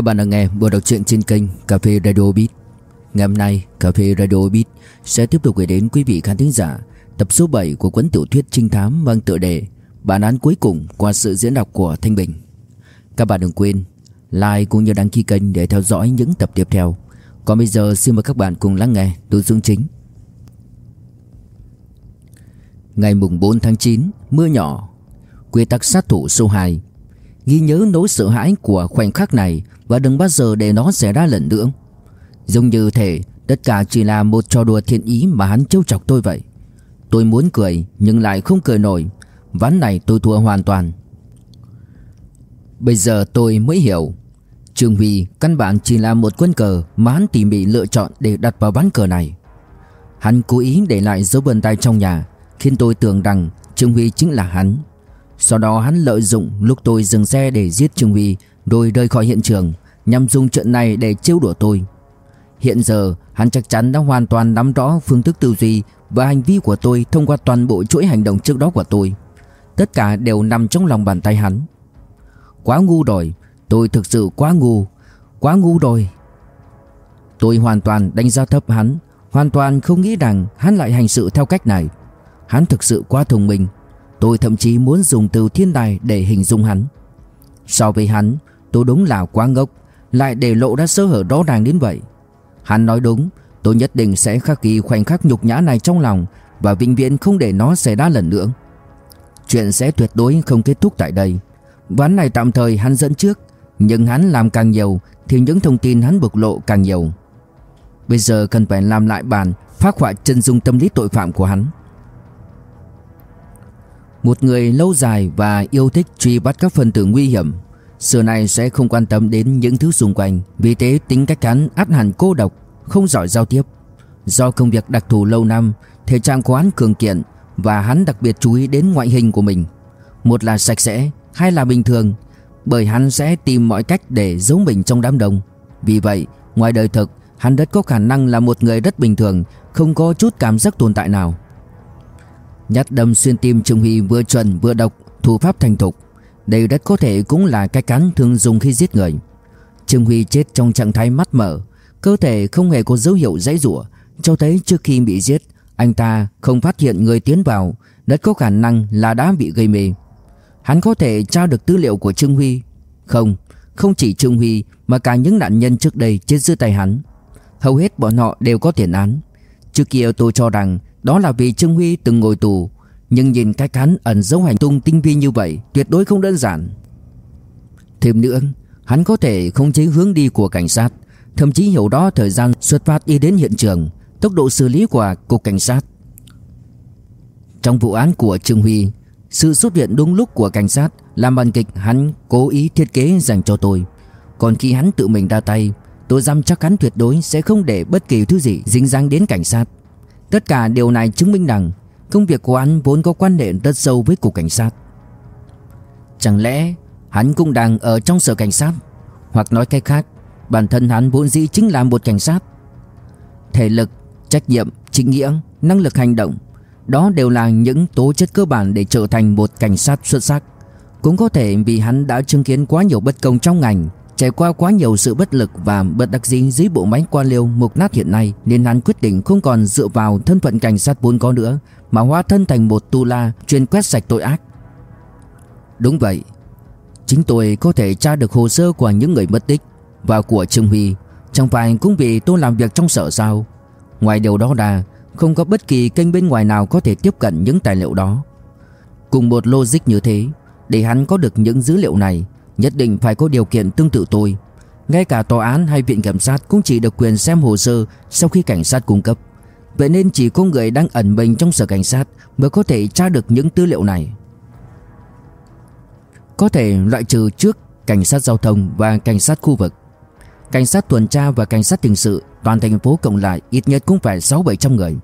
Các bạn đang nghe buổi đọc truyện trên kênh Cà phê Radio Beat. Ngày hôm nay, Cà phê Radio Beat sẽ tiếp tục gửi đến quý vị khán thính giả tập số 7 của cuốn tiểu thuyết trinh thám mang tựa đề Bản án cuối cùng qua sự diễn đọc của Thanh Bình. Các bạn đừng quên like cũng như đăng ký kênh để theo dõi những tập tiếp theo. Còn bây giờ xin mời các bạn cùng lắng nghe nội dung chính. Ngày mùng 4 tháng 9, mưa nhỏ. Quy tắc sát thủ số 2 Ghi nhớ nỗi sợ hãi của khoảnh khắc này Và đừng bao giờ để nó xảy ra lần nữa. Giống như thể Tất cả chỉ là một trò đùa thiện ý Mà hắn trêu chọc tôi vậy. Tôi muốn cười, nhưng lại không cười nổi. Ván này tôi thua hoàn toàn. Bây giờ tôi mới hiểu. Trương Huy căn bản chỉ là một quân cờ Mà hắn tỉ mỉ lựa chọn để đặt vào ván cờ này. Hắn cố ý để lại dấu vân tay trong nhà, Khiến tôi tưởng rằng Trương Huy chính là hắn sau đó hắn lợi dụng lúc tôi dừng xe để giết Trương Huy, Rồi rời khỏi hiện trường, Nhằm dùng chuyện này để trêu đùa tôi. Hiện giờ, hắn chắc chắn đã hoàn toàn nắm rõ phương thức tư duy Và hành vi của tôi thông qua toàn bộ chuỗi hành động trước đó của tôi. Tất cả đều nằm trong lòng bàn tay hắn. Quá ngu rồi, Tôi thực sự quá ngu Quá ngu rồi. Tôi hoàn toàn đánh giá thấp hắn, Hoàn toàn không nghĩ rằng hắn lại hành sự theo cách này. Hắn thực sự quá thông minh. Tôi thậm chí muốn dùng từ thiên tài để hình dung hắn. So với hắn, Tôi đúng là quá ngốc, Lại để lộ ra sơ hở rõ ràng đến vậy. Hắn nói đúng, Tôi nhất định sẽ khắc ghi khoảnh khắc nhục nhã này trong lòng Và vĩnh viễn không để nó xảy ra lần nữa. Chuyện sẽ tuyệt đối không kết thúc tại đây. Ván này tạm thời hắn dẫn trước, Nhưng hắn làm càng nhiều Thì những thông tin hắn bộc lộ càng nhiều. Bây giờ cần phải làm lại bản Phát họa chân dung tâm lý tội phạm của hắn một người lâu dài và yêu thích truy bắt các phần tử nguy hiểm, Xưa này sẽ không quan tâm đến những thứ xung quanh. Vì thế, tính cách hắn át hẳn cô độc, Không giỏi giao tiếp. Do công việc đặc thù lâu năm, Thể trạng của hắn cường kiện Và hắn đặc biệt chú ý đến ngoại hình của mình. Một là sạch sẽ, Hai là bình thường, Bởi hắn sẽ tìm mọi cách để giấu mình trong đám đông. Vì vậy, ngoài đời thực, Hắn rất có khả năng là một người rất bình thường, Không có chút cảm giác tồn tại nào. Nhát đâm xuyên tim Trương Huy vừa chuẩn vừa độc, Thủ pháp thành thục. Đây rất có thể cũng là cái cán thường dùng khi giết người. Trương Huy chết trong trạng thái mắt mở, Cơ thể không hề có dấu hiệu dãy rủa, Cho thấy trước khi bị giết, Anh ta không phát hiện người tiến vào, Rất có khả năng là đã bị gây mê. Hắn có thể tra được tư liệu của Trương Huy? Không Không chỉ Trương Huy, Mà cả những nạn nhân trước đây chết dưới tay hắn. Hầu hết bọn họ đều có tiền án. Trước kia tôi cho rằng đó là vì Trương Huy từng ngồi tù. Nhưng nhìn cách hắn ẩn giấu hành tung tinh vi như vậy, Tuyệt đối không đơn giản. Thêm nữa, Hắn có thể không chế hướng đi của cảnh sát. Thậm chí hiểu đó thời gian xuất phát đi đến hiện trường, Tốc độ xử lý của cục cảnh sát. Trong vụ án của Trương Huy, Sự xuất hiện đúng lúc của cảnh sát Làm màn kịch hắn cố ý thiết kế dành cho tôi. Còn khi hắn tự mình ra tay, Tôi dám chắc hắn tuyệt đối sẽ không để bất kỳ thứ gì dính dáng đến cảnh sát. Tất cả điều này chứng minh rằng công việc của hắn vốn có quan hệ rất sâu với cục cảnh sát. Chẳng lẽ hắn cũng đang ở trong sở cảnh sát? Hoặc nói cách khác, bản thân hắn vốn dĩ chính là một cảnh sát. Thể lực, trách nhiệm, chính nghĩa, năng lực hành động, đó đều là những tố chất cơ bản để trở thành một cảnh sát xuất sắc. Cũng có thể vì hắn đã chứng kiến quá nhiều bất công trong ngành Trải qua quá nhiều sự bất lực và bất đắc dĩ dưới bộ máy quan liêu mục nát hiện nay nên hắn quyết định không còn dựa vào thân phận cảnh sát vốn có nữa mà hóa thân thành một tu la chuyên quét sạch tội ác. Đúng vậy, chính tôi có thể tra được hồ sơ của những người mất tích và của Trương Huy, chẳng phải cũng vì tôi làm việc trong sở sao? Ngoài điều đó ra, không có bất kỳ kênh bên ngoài nào có thể tiếp cận những tài liệu đó. Cùng một logic như thế, để hắn có được những dữ liệu này Nhất định phải có điều kiện tương tự tôi. Ngay cả tòa án hay viện kiểm sát Cũng chỉ được quyền xem hồ sơ Sau khi cảnh sát cung cấp. Vậy nên chỉ có người đang ẩn mình trong sở cảnh sát Mới có thể tra được những tư liệu này. Có thể loại trừ trước Cảnh sát giao thông và cảnh sát khu vực. Cảnh sát tuần tra và cảnh sát hình sự, Toàn thành phố cộng lại ít nhất cũng phải 6-700 người.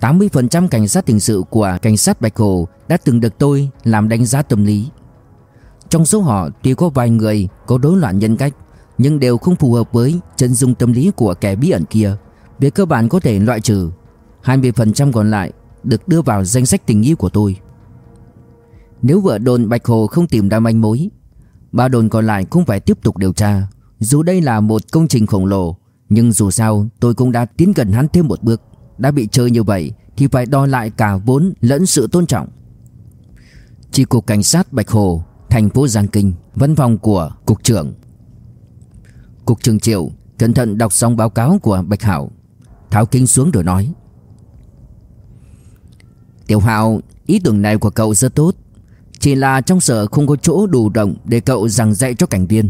80% cảnh sát hình sự của cảnh sát Bạch Hồ đã từng được tôi làm đánh giá tâm lý trong số họ tuy có vài người có rối loạn nhân cách, Nhưng đều không phù hợp với chân dung tâm lý của kẻ bí ẩn kia. Về cơ bản có thể loại trừ 20% còn lại được đưa vào danh sách tình nghi của tôi. Nếu vợ đồn Bạch Hồ không tìm ra manh mối, Ba đồn còn lại cũng phải tiếp tục điều tra. Dù đây là một công trình khổng lồ, Nhưng dù sao tôi cũng đã tiến gần hắn thêm một bước. Đã bị chơi như vậy Thì phải đo lại cả vốn lẫn sự tôn trọng. Chi cục cảnh sát Bạch Hồ Thành phố Giang Kinh, Văn phòng của Cục trưởng. Cục trưởng Triệu Cẩn thận đọc xong báo cáo của Bạch Hảo. Tháo kính xuống rồi nói. Tiểu Hạo Ý tưởng này của cậu rất tốt. Chỉ là trong sở không có chỗ đủ rộng Để cậu giảng dạy cho cảnh viên.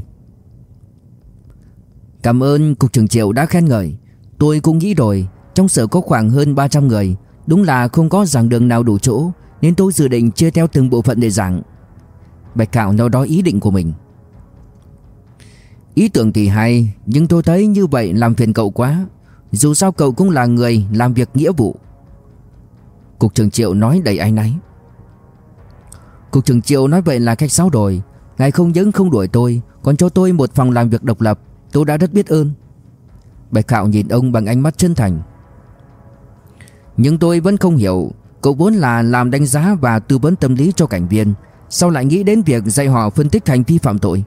Cảm ơn Cục trưởng Triệu đã khen ngợi. Tôi cũng nghĩ rồi, Trong sở có khoảng hơn 300 người, Đúng là không có giảng đường nào đủ chỗ, Nên tôi dự định chia theo từng bộ phận để giảng. Bạch Cạo nói đó ý định của mình. Ý tưởng thì hay, Nhưng tôi thấy như vậy làm phiền cậu quá. Dù sao cậu cũng là người làm việc nghĩa vụ. Cục trưởng Triệu nói đầy áy náy. Cục trưởng Triệu nói vậy là khách sáo rồi. Ngài không những không đuổi tôi, Còn cho tôi một phòng làm việc độc lập. Tôi đã rất biết ơn. Bạch Khạo nhìn ông bằng ánh mắt chân thành. Nhưng tôi vẫn không hiểu, Cậu vốn là làm đánh giá và tư vấn tâm lý cho cảnh viên sau lại nghĩ đến việc dạy họ phân tích hành vi phạm tội?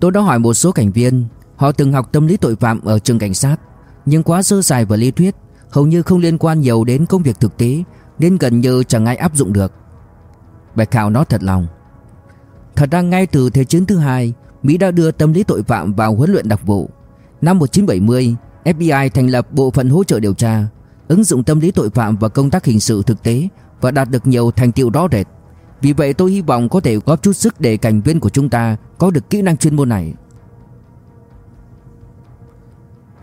Tôi đã hỏi một số cảnh viên. Họ từng học tâm lý tội phạm ở trường cảnh sát, Nhưng quá sơ sài và lý thuyết, Hầu như không liên quan nhiều đến công việc thực tế, Nên gần như chẳng ai áp dụng được. Bạch Khảo nói thật lòng. Thật ra ngay từ Thế chiến thứ hai, Mỹ đã đưa tâm lý tội phạm vào huấn luyện đặc vụ. Năm 1970 FBI thành lập bộ phận hỗ trợ điều tra, Ứng dụng tâm lý tội phạm vào công tác hình sự thực tế và đạt được nhiều thành tựu rõ rệt. Vì vậy tôi hy vọng có thể góp chút sức để cảnh viên của chúng ta Có được kỹ năng chuyên môn này.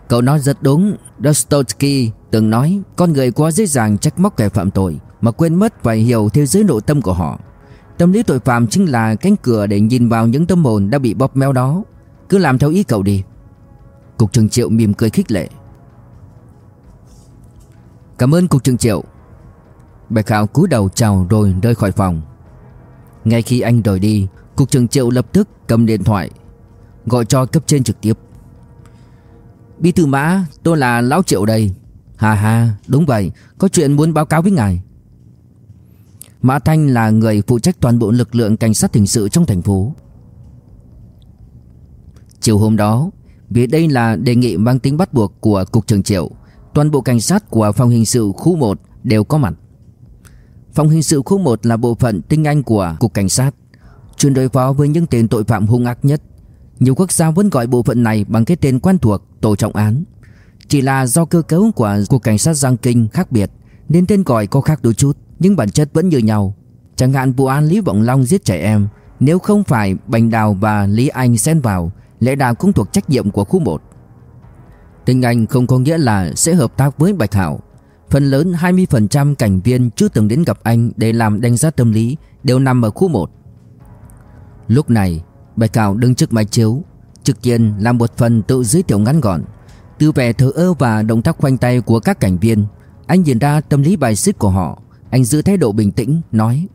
Cậu nói rất đúng, Dostoevsky từng nói, Con người quá dễ dàng trách móc kẻ phạm tội Mà quên mất phải hiểu thế giới nội tâm của họ. Tâm lý tội phạm chính là cánh cửa để nhìn vào những tâm hồn đã bị bóp méo đó. Cứ làm theo ý cậu đi. Cục trưởng Triệu mỉm cười khích lệ. Cảm ơn, Cục trưởng Triệu. Bạch Khảo cúi đầu chào rồi rời khỏi phòng. Ngay khi anh rời đi, Cục trưởng Triệu lập tức cầm điện thoại, Gọi cho cấp trên trực tiếp. Bí thư mã, tôi là Lão Triệu đây. Hà hà đúng vậy, Có chuyện muốn báo cáo với ngài. Mã Thanh là người phụ trách toàn bộ lực lượng cảnh sát hình sự trong thành phố. Chiều hôm đó, Vì đây là đề nghị mang tính bắt buộc của Cục trưởng Triệu, Toàn bộ cảnh sát của phòng hình sự khu 1 đều có mặt. Phòng hình sự khu 1 là bộ phận tinh anh của Cục Cảnh sát. Chuyên đối phó với những tên tội phạm hung ác nhất. Nhiều quốc gia vẫn gọi bộ phận này bằng cái tên quen thuộc, Tổ trọng án. Chỉ là do cơ cấu của Cục Cảnh sát Giang Kinh khác biệt, Nên tên gọi có khác đôi chút, Nhưng bản chất vẫn như nhau. Chẳng hạn vụ án Lý Vọng Long giết trẻ em, Nếu không phải Bành Đào và Lý Anh xen vào, Lẽ đào cũng thuộc trách nhiệm của khu 1 Tinh Anh không có nghĩa là sẽ hợp tác với Bạch Hảo Phần lớn 20% cảnh viên chưa từng đến gặp anh để làm đánh giá tâm lý đều nằm ở khu 1 Lúc này, Bạch Cảo đứng trước máy chiếu, Trực tiền làm một phần tự giới thiệu ngắn gọn. Từ vẻ thờ ơ và động tác khoanh tay của các cảnh viên, Anh nhìn ra tâm lý bài xích của họ. Anh giữ thái độ bình tĩnh, nói,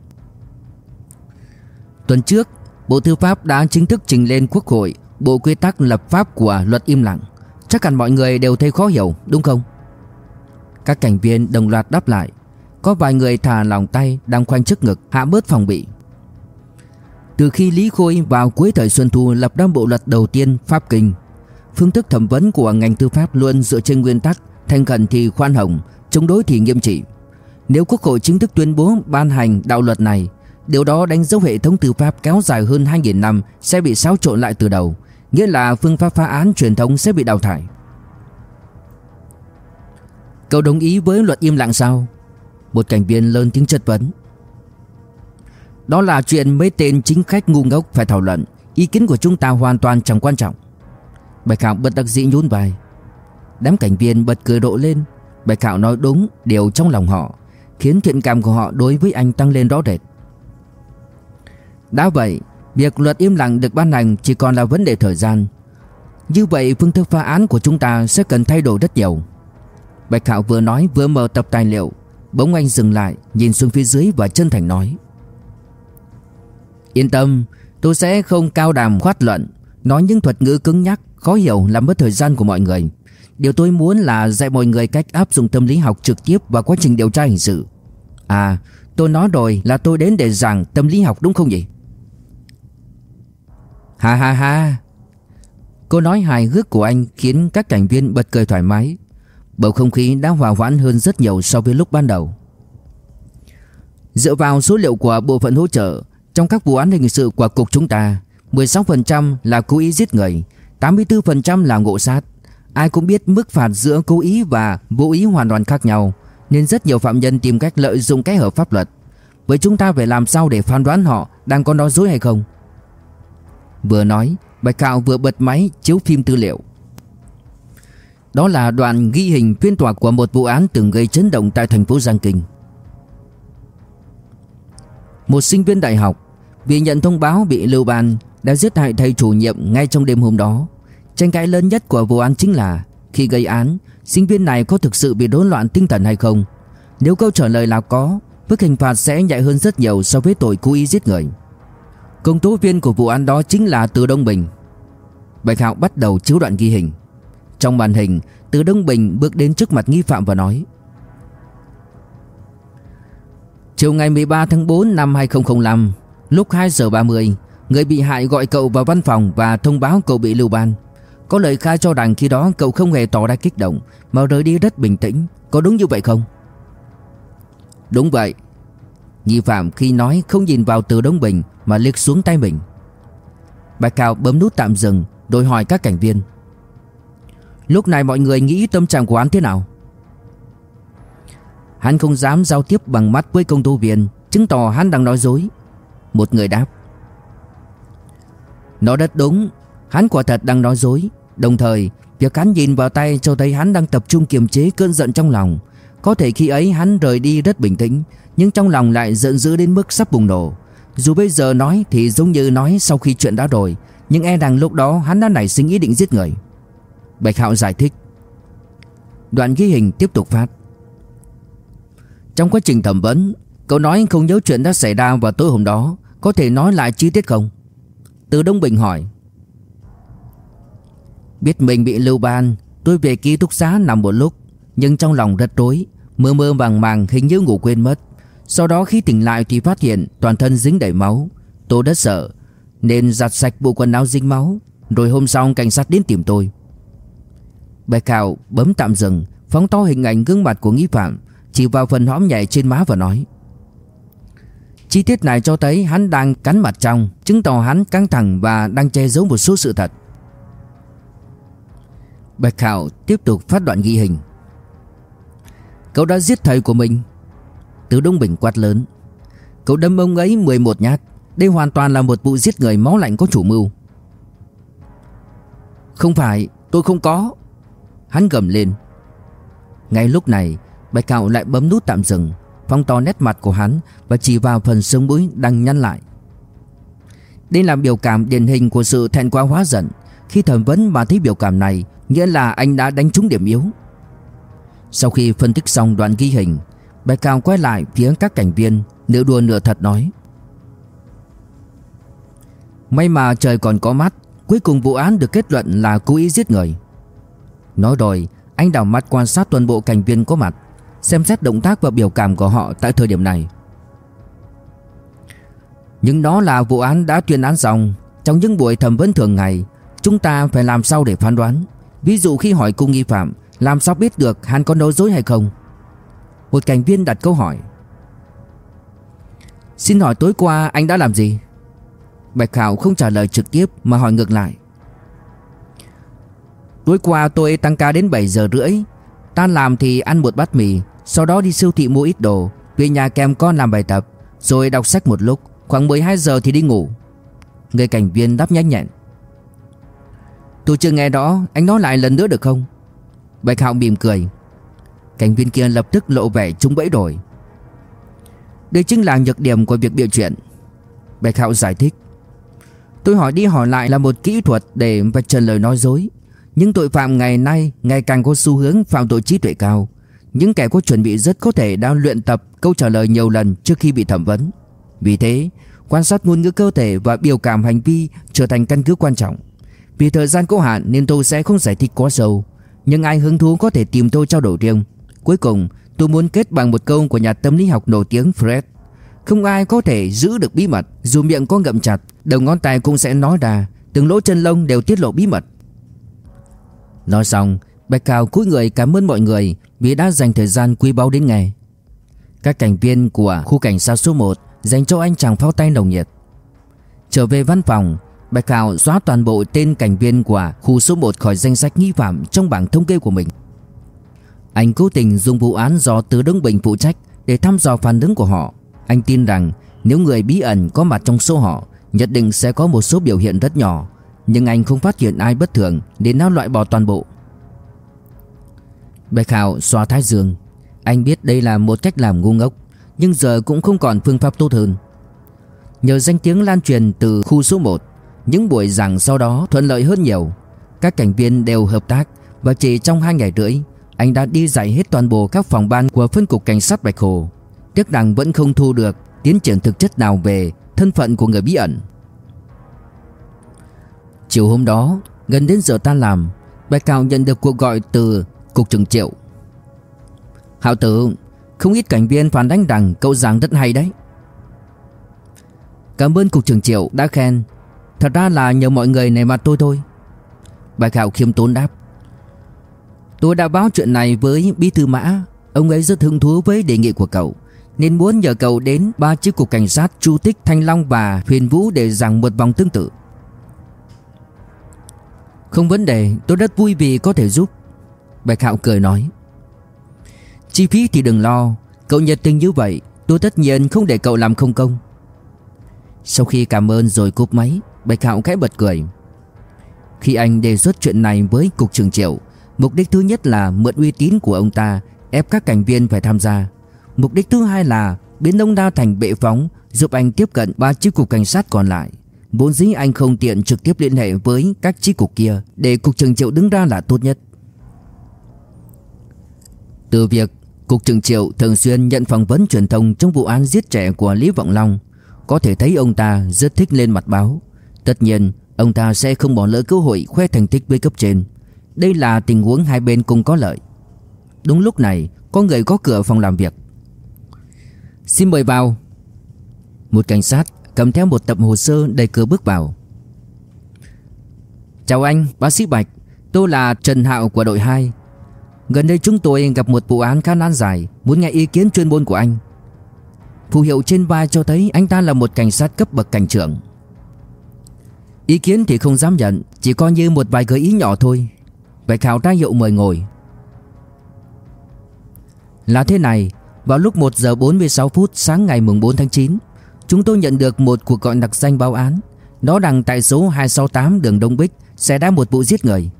Tuần trước, Bộ Tư pháp đã chính thức trình lên Quốc hội, Bộ quy tắc lập pháp của luật im lặng. Chắc hẳn mọi người đều thấy khó hiểu, đúng không? Các cảnh viên đồng loạt đáp lại. Có vài người thả lòng tay, Đang khoanh trước ngực, hạ bớt phòng bị. Từ khi Lý Khôi vào cuối thời Xuân Thu Lập ra bộ luật đầu tiên, Pháp Kinh, Phương thức thẩm vấn của ngành tư pháp luôn dựa trên nguyên tắc Thành khẩn thì khoan hồng, Chống đối thì nghiêm trị. Nếu Quốc hội chính thức tuyên bố ban hành đạo luật này, Điều đó đánh dấu hệ thống tư pháp kéo dài hơn 2.000 năm Sẽ bị xáo trộn lại từ đầu, Nghĩa là phương pháp phá án truyền thống sẽ bị đào thải. Cậu đồng ý với luật im lặng sao? Một cảnh viên lớn tiếng chất vấn. Đó là chuyện mấy tên chính khách ngu ngốc phải thảo luận. Ý kiến của chúng ta hoàn toàn chẳng quan trọng. Bạch Khảo bật đặc dĩ nhún vai. Đám cảnh viên bật cười độ lên. Bạch Khảo nói đúng điều trong lòng họ, Khiến thiện cảm của họ đối với anh tăng lên rõ rệt. Đã vậy, Việc luật im lặng được ban hành chỉ còn là vấn đề thời gian. Như vậy, phương thức phá án của chúng ta sẽ cần thay đổi rất nhiều. Bạch Hạo vừa nói vừa mở tập tài liệu. Bỗng anh dừng lại, Nhìn xuống phía dưới và chân thành nói. Yên tâm, Tôi sẽ không cao đàm khoát luận. Nói những thuật ngữ cứng nhắc, Khó hiểu làm mất thời gian của mọi người. Điều tôi muốn là dạy mọi người cách áp dụng tâm lý học trực tiếp vào quá trình điều tra hình sự. À tôi nói rồi là tôi đến để giảng tâm lý học đúng không nhỉ? Ha ha ha. Câu nói hài hước của anh khiến các cảnh viên bật cười thoải mái. Bầu không khí đã hòa hoãn hơn rất nhiều so với lúc ban đầu. Dựa vào số liệu của bộ phận hỗ trợ, Trong các vụ án hình sự của cục chúng ta 16% là cố ý giết người 84% là ngộ sát. Ai cũng biết mức phạt giữa cố ý và vô ý hoàn toàn khác nhau, Nên rất nhiều phạm nhân tìm cách lợi dụng cái hợp pháp luật. Vậy chúng ta phải làm sao để phán đoán họ đang có nói dối hay không? Vừa nói, Bạch Cạo vừa bật máy chiếu phim tư liệu. Đó là đoạn ghi hình phiên tòa của một vụ án từng gây chấn động tại thành phố Giang Kinh. Một sinh viên đại học Vì nhận thông báo bị lưu ban Đã giết hại thầy chủ nhiệm ngay trong đêm hôm đó. Tranh cãi lớn nhất của vụ án chính là Khi gây án, Sinh viên này có thực sự bị rối loạn tinh thần hay không? Nếu câu trả lời là có, Mức hình phạt sẽ nhẹ hơn rất nhiều so với tội cố ý giết người. Công tố viên của vụ án đó chính là Từ Đông Bình. Bạch Hạo bắt đầu chiếu đoạn ghi hình. Trong màn hình, Từ Đông Bình bước đến trước mặt nghi phạm và nói, Chiều ngày 13 tháng 4 năm 2005 Lúc 2 giờ 30 Người bị hại gọi cậu vào văn phòng Và thông báo cậu bị lưu ban. Có lời khai cho rằng khi đó cậu không hề tỏ ra kích động, Mà rời đi rất bình tĩnh. Có đúng như vậy không? Đúng vậy. Nghi phạm khi nói không nhìn vào từ Đông Bình Mà liếc xuống tay mình. Bạch Cao bấm nút tạm dừng Rồi hỏi các cảnh viên. Lúc này mọi người nghĩ tâm trạng của hắn thế nào? Hắn không dám giao tiếp bằng mắt với công tố viên, Chứng tỏ hắn đang nói dối. Một người đáp. Nó rất đúng, Hắn quả thật đang nói dối. Đồng thời, Việc hắn nhìn vào tay cho thấy hắn đang tập trung kiềm chế cơn giận trong lòng. Có thể khi ấy hắn rời đi rất bình tĩnh, Nhưng trong lòng lại giận dữ đến mức sắp bùng nổ. Dù bây giờ nói thì giống như nói sau khi chuyện đã rồi, Nhưng e rằng lúc đó hắn đã nảy sinh ý định giết người. Bạch Hạo giải thích. Đoạn ghi hình tiếp tục phát. Trong quá trình thẩm vấn, Cậu nói không nhớ chuyện đã xảy ra vào tối hôm đó, Có thể nói lại chi tiết không? Từ Đông Bình hỏi. Biết mình bị lưu ban, Tôi về ký túc xá nằm một lúc, Nhưng trong lòng rất rối, Mơ mơ màng màng hình như ngủ quên mất. Sau đó khi tỉnh lại thì phát hiện Toàn thân dính đầy máu. Tôi rất sợ, Nên giặt sạch bộ quần áo dính máu, Rồi hôm sau cảnh sát đến tìm tôi. Bạch Hạo bấm tạm dừng Phóng to hình ảnh gương mặt của nghi phạm, Chỉ vào phần hõm nhảy trên má và nói. Chi tiết này cho thấy hắn đang cắn mặt trong, Chứng tỏ hắn căng thẳng và đang che giấu một số sự thật. Bạch Khảo tiếp tục phát đoạn ghi hình. Cậu đã giết thầy của mình. Từ Đông Bình quát lớn. Cậu đâm ông ấy 11 nhát. Đây hoàn toàn là một vụ giết người máu lạnh có chủ mưu. Không phải, tôi không có. Hắn gầm lên. Ngay lúc này, Bạch Hạo lại bấm nút tạm dừng Phong to nét mặt của hắn Và chỉ vào phần sống mũi đang nhăn lại. Đây là biểu cảm điển hình của sự thẹn quá hóa giận. Khi thẩm vấn mà thấy biểu cảm này, Nghĩa là anh đã đánh trúng điểm yếu. Sau khi phân tích xong đoạn ghi hình, Bạch Cao quay lại phía các cảnh viên, Nửa đùa nửa thật nói. May mà trời còn có mắt, Cuối cùng vụ án được kết luận là cố ý giết người. Nói rồi, Anh đảo mắt quan sát toàn bộ cảnh viên có mặt, Xem xét động tác và biểu cảm của họ tại thời điểm này. Nhưng đó là vụ án đã tuyên án xong, Trong những buổi thẩm vấn thường ngày, Chúng ta phải làm sao để phán đoán? Ví dụ khi hỏi cung nghi phạm, Làm sao biết được hắn có nói dối hay không? Một cảnh viên đặt câu hỏi. Xin hỏi tối qua anh đã làm gì? Bạch Khảo không trả lời trực tiếp Mà hỏi ngược lại. Tối qua tôi tăng ca đến 7 giờ rưỡi. Tan làm thì ăn một bát mì, Sau đó đi siêu thị mua ít đồ, Về nhà kèm con làm bài tập, Rồi đọc sách một lúc. Khoảng 12 giờ thì đi ngủ. Người cảnh viên đáp nhanh nhẹn. Tôi chưa nghe đó Anh nói lại lần nữa được không? Bạch Hạo mỉm cười. Cảnh viên kia lập tức lộ vẻ trúng bẫy đổi. Đây chính là nhược điểm của việc biểu chuyện. Bạch Hạo giải thích. Tôi hỏi đi hỏi lại là một kỹ thuật để vạch trần lời nói dối. Những tội phạm ngày nay ngày càng có xu hướng phạm tội trí tuệ cao. Những kẻ có chuẩn bị rất có thể đã luyện tập câu trả lời nhiều lần trước khi bị thẩm vấn. Vì thế, quan sát ngôn ngữ cơ thể và biểu cảm hành vi trở thành căn cứ quan trọng. Vì thời gian có hạn nên tôi sẽ không giải thích quá sâu Nhưng ai hứng thú có thể tìm tôi trao đổi riêng. Cuối cùng tôi muốn kết bằng một câu của nhà tâm lý học nổi tiếng Fred. Không ai có thể giữ được bí mật Dù miệng có ngậm chặt Đầu ngón tay cũng sẽ nói ra Từng lỗ chân lông đều tiết lộ bí mật. Nói xong, Bạch Hào cúi người cảm ơn mọi người Vì đã dành thời gian quý báu đến nghe. Các cảnh viên của khu cảnh sát số 1 Dành cho anh chàng pháo tay nồng nhiệt. Trở về văn phòng, Bạch Hào xóa toàn bộ tên cảnh viên của khu số 1 khỏi danh sách nghi phạm trong bảng thống kê của mình. Anh cố tình dùng vụ án do Từ Đông Bình phụ trách để thăm dò phản ứng của họ. Anh tin rằng nếu người bí ẩn có mặt trong số họ, Nhất định sẽ có một số biểu hiện rất nhỏ. Nhưng anh không phát hiện ai bất thường Đến nó loại bỏ toàn bộ. Bạch Hào xóa thái dương. Anh biết đây là một cách làm ngu ngốc, Nhưng giờ cũng không còn phương pháp tốt hơn. Nhờ danh tiếng lan truyền từ khu số 1 Những buổi giảng sau đó thuận lợi hơn nhiều. Các cảnh viên đều hợp tác Và chỉ trong hai ngày rưỡi, Anh đã đi dạy hết toàn bộ các phòng ban của phân cục cảnh sát Bạch Hồ. Tiếc rằng vẫn không thu được tiến triển thực chất nào về thân phận của người bí ẩn. Chiều hôm đó Gần đến giờ ta làm Bạch cao nhận được cuộc gọi từ Cục trưởng Triệu. Hạo tử Không ít cảnh viên phản đánh rằng cậu giảng rất hay đấy. Cảm ơn Cục trưởng Triệu đã khen. Thật ra là nhờ mọi người này mặt tôi thôi. Bạch Hạo khiêm tốn đáp. Tôi đã báo chuyện này với Bí Thư Mã. Ông ấy rất hứng thú với đề nghị của cậu Nên muốn nhờ cậu đến ba chiếc cục cảnh sát Chu Tích, Thanh Long và Huyền Vũ Để giảng một vòng tương tự. Không vấn đề, tôi rất vui vì có thể giúp. Bạch Hạo cười nói. Chi phí thì đừng lo, Cậu nhiệt tình như vậy, Tôi tất nhiên không để cậu làm không công. Sau khi cảm ơn rồi cúp máy, Bạch Hạo khẽ bật cười. Khi anh đề xuất chuyện này với Cục trưởng Triệu, Mục đích thứ nhất là mượn uy tín của ông ta, Ép các cảnh viên phải tham gia. Mục đích thứ hai là biến ông ta thành bệ phóng, Giúp anh tiếp cận ba chiếc cục cảnh sát còn lại. Vốn dĩ anh không tiện trực tiếp liên hệ với các chi cục kia, Để cục trưởng triệu đứng ra là tốt nhất. Từ việc Cục trưởng triệu thường xuyên nhận phỏng vấn truyền thông Trong vụ án giết trẻ của Lý Vọng Long, Có thể thấy ông ta rất thích lên mặt báo. Tất nhiên, ông ta sẽ không bỏ lỡ cơ hội khoe thành tích với cấp trên. Đây là tình huống hai bên cùng có lợi. Đúng lúc này, Có người có cửa phòng làm việc. Xin mời vào. Một cảnh sát cầm theo một tập hồ sơ đẩy cửa bước vào. Chào anh, bác sĩ Bạch. Tôi là Trần Hạo của đội 2 Gần đây chúng tôi gặp một vụ án khá nan giải Muốn nghe ý kiến chuyên môn của anh. Phù hiệu trên vai cho thấy anh ta là một cảnh sát cấp bậc cảnh trưởng. Ý kiến thì không dám nhận Chỉ coi như một vài gợi ý nhỏ thôi. Bạch Hạo ra hiệu mời ngồi. Là thế này Vào lúc 1 giờ 46 phút sáng ngày mùng 4 tháng 9 Chúng tôi nhận được một cuộc gọi đặc danh báo án. Nó đăng tại số 268 đường Đông Bích Xảy ra một vụ giết người.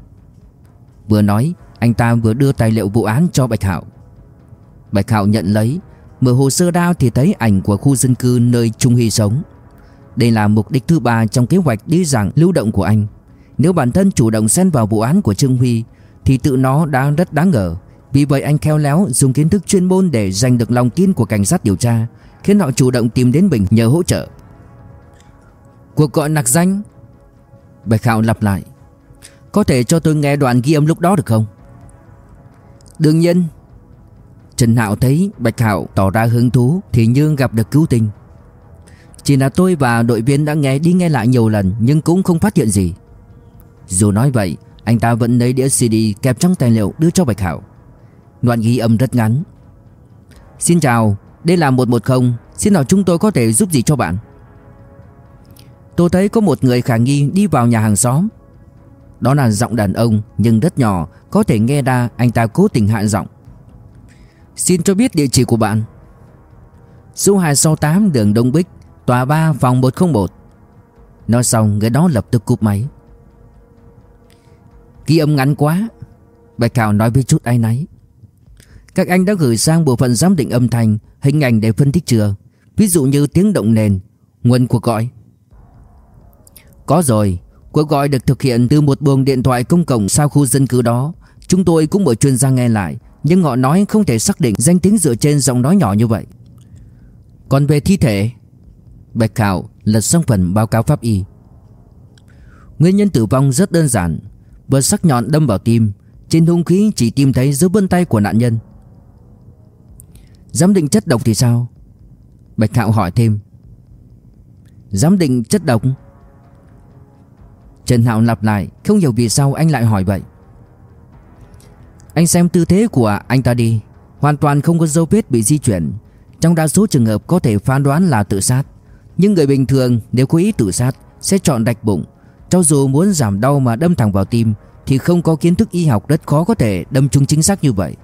Vừa nói, Anh ta vừa đưa tài liệu vụ án cho Bạch Hạo. Bạch Hạo nhận lấy, Mở hồ sơ ra thì thấy ảnh của khu dân cư nơi Trung Hy sống. Đây là mục đích thứ ba trong kế hoạch đi giảng lưu động của anh. Nếu bản thân chủ động xen vào vụ án của Trương Huy, Thì tự nó đã rất đáng ngờ. Vì vậy anh khéo léo dùng kiến thức chuyên môn để giành được lòng tin của cảnh sát điều tra. Khiến họ chủ động tìm đến mình nhờ hỗ trợ. Cuộc gọi nặc danh, Bạch Hạo lặp lại. Có thể cho tôi nghe đoạn ghi âm lúc đó được không? Đương nhiên, Trần Hạo thấy Bạch Hạo tỏ ra hứng thú Thì như gặp được cứu tinh. Chỉ là tôi và đội viên đã nghe đi nghe lại nhiều lần Nhưng cũng không phát hiện gì. Dù nói vậy, Anh ta vẫn lấy đĩa CD kẹp trong tài liệu đưa cho Bạch Hạo Đoạn ghi âm rất ngắn. Xin chào đây là 110 Xin hỏi chúng tôi có thể giúp gì cho bạn? Tôi thấy có một người khả nghi đi vào nhà hàng xóm. Đó là giọng đàn ông, Nhưng rất nhỏ. Có thể nghe ra anh ta cố tình hạ giọng. Xin cho biết địa chỉ của bạn. Số 268 đường Đông Bích, Tòa 3 phòng 101 Nói xong, người đó lập tức cúp máy. Ghi âm ngắn quá. Bạch cào nói với chút ai nấy Các anh đã gửi sang bộ phận giám định âm thanh. Hình ảnh để phân tích chưa? Ví dụ như tiếng động nền, Nguồn cuộc gọi. Có rồi, Cuộc gọi được thực hiện từ một buồng điện thoại công cộng sau khu dân cư đó. Chúng tôi cũng mời chuyên gia nghe lại, Nhưng họ nói không thể xác định danh tính dựa trên giọng nói nhỏ như vậy. Còn về thi thể, Bạch Khảo lật xong phần báo cáo pháp y. Nguyên nhân tử vong rất đơn giản Vật sắc nhọn đâm vào tim, Trên hung khí chỉ tìm thấy dấu vân tay của nạn nhân. Giám định chất độc thì sao? Bạch Hạo hỏi thêm. Giám định chất độc? Trần Hạo lặp lại, Không hiểu vì sao anh lại hỏi vậy. Anh xem tư thế của anh ta đi. Hoàn toàn không có dấu vết bị di chuyển. Trong đa số trường hợp có thể phán đoán là tự sát. Nhưng người bình thường, nếu có ý tự sát, Sẽ chọn đạch bụng. Cho dù muốn giảm đau mà đâm thẳng vào tim, Thì không có kiến thức y học rất khó có thể đâm trúng chính xác như vậy.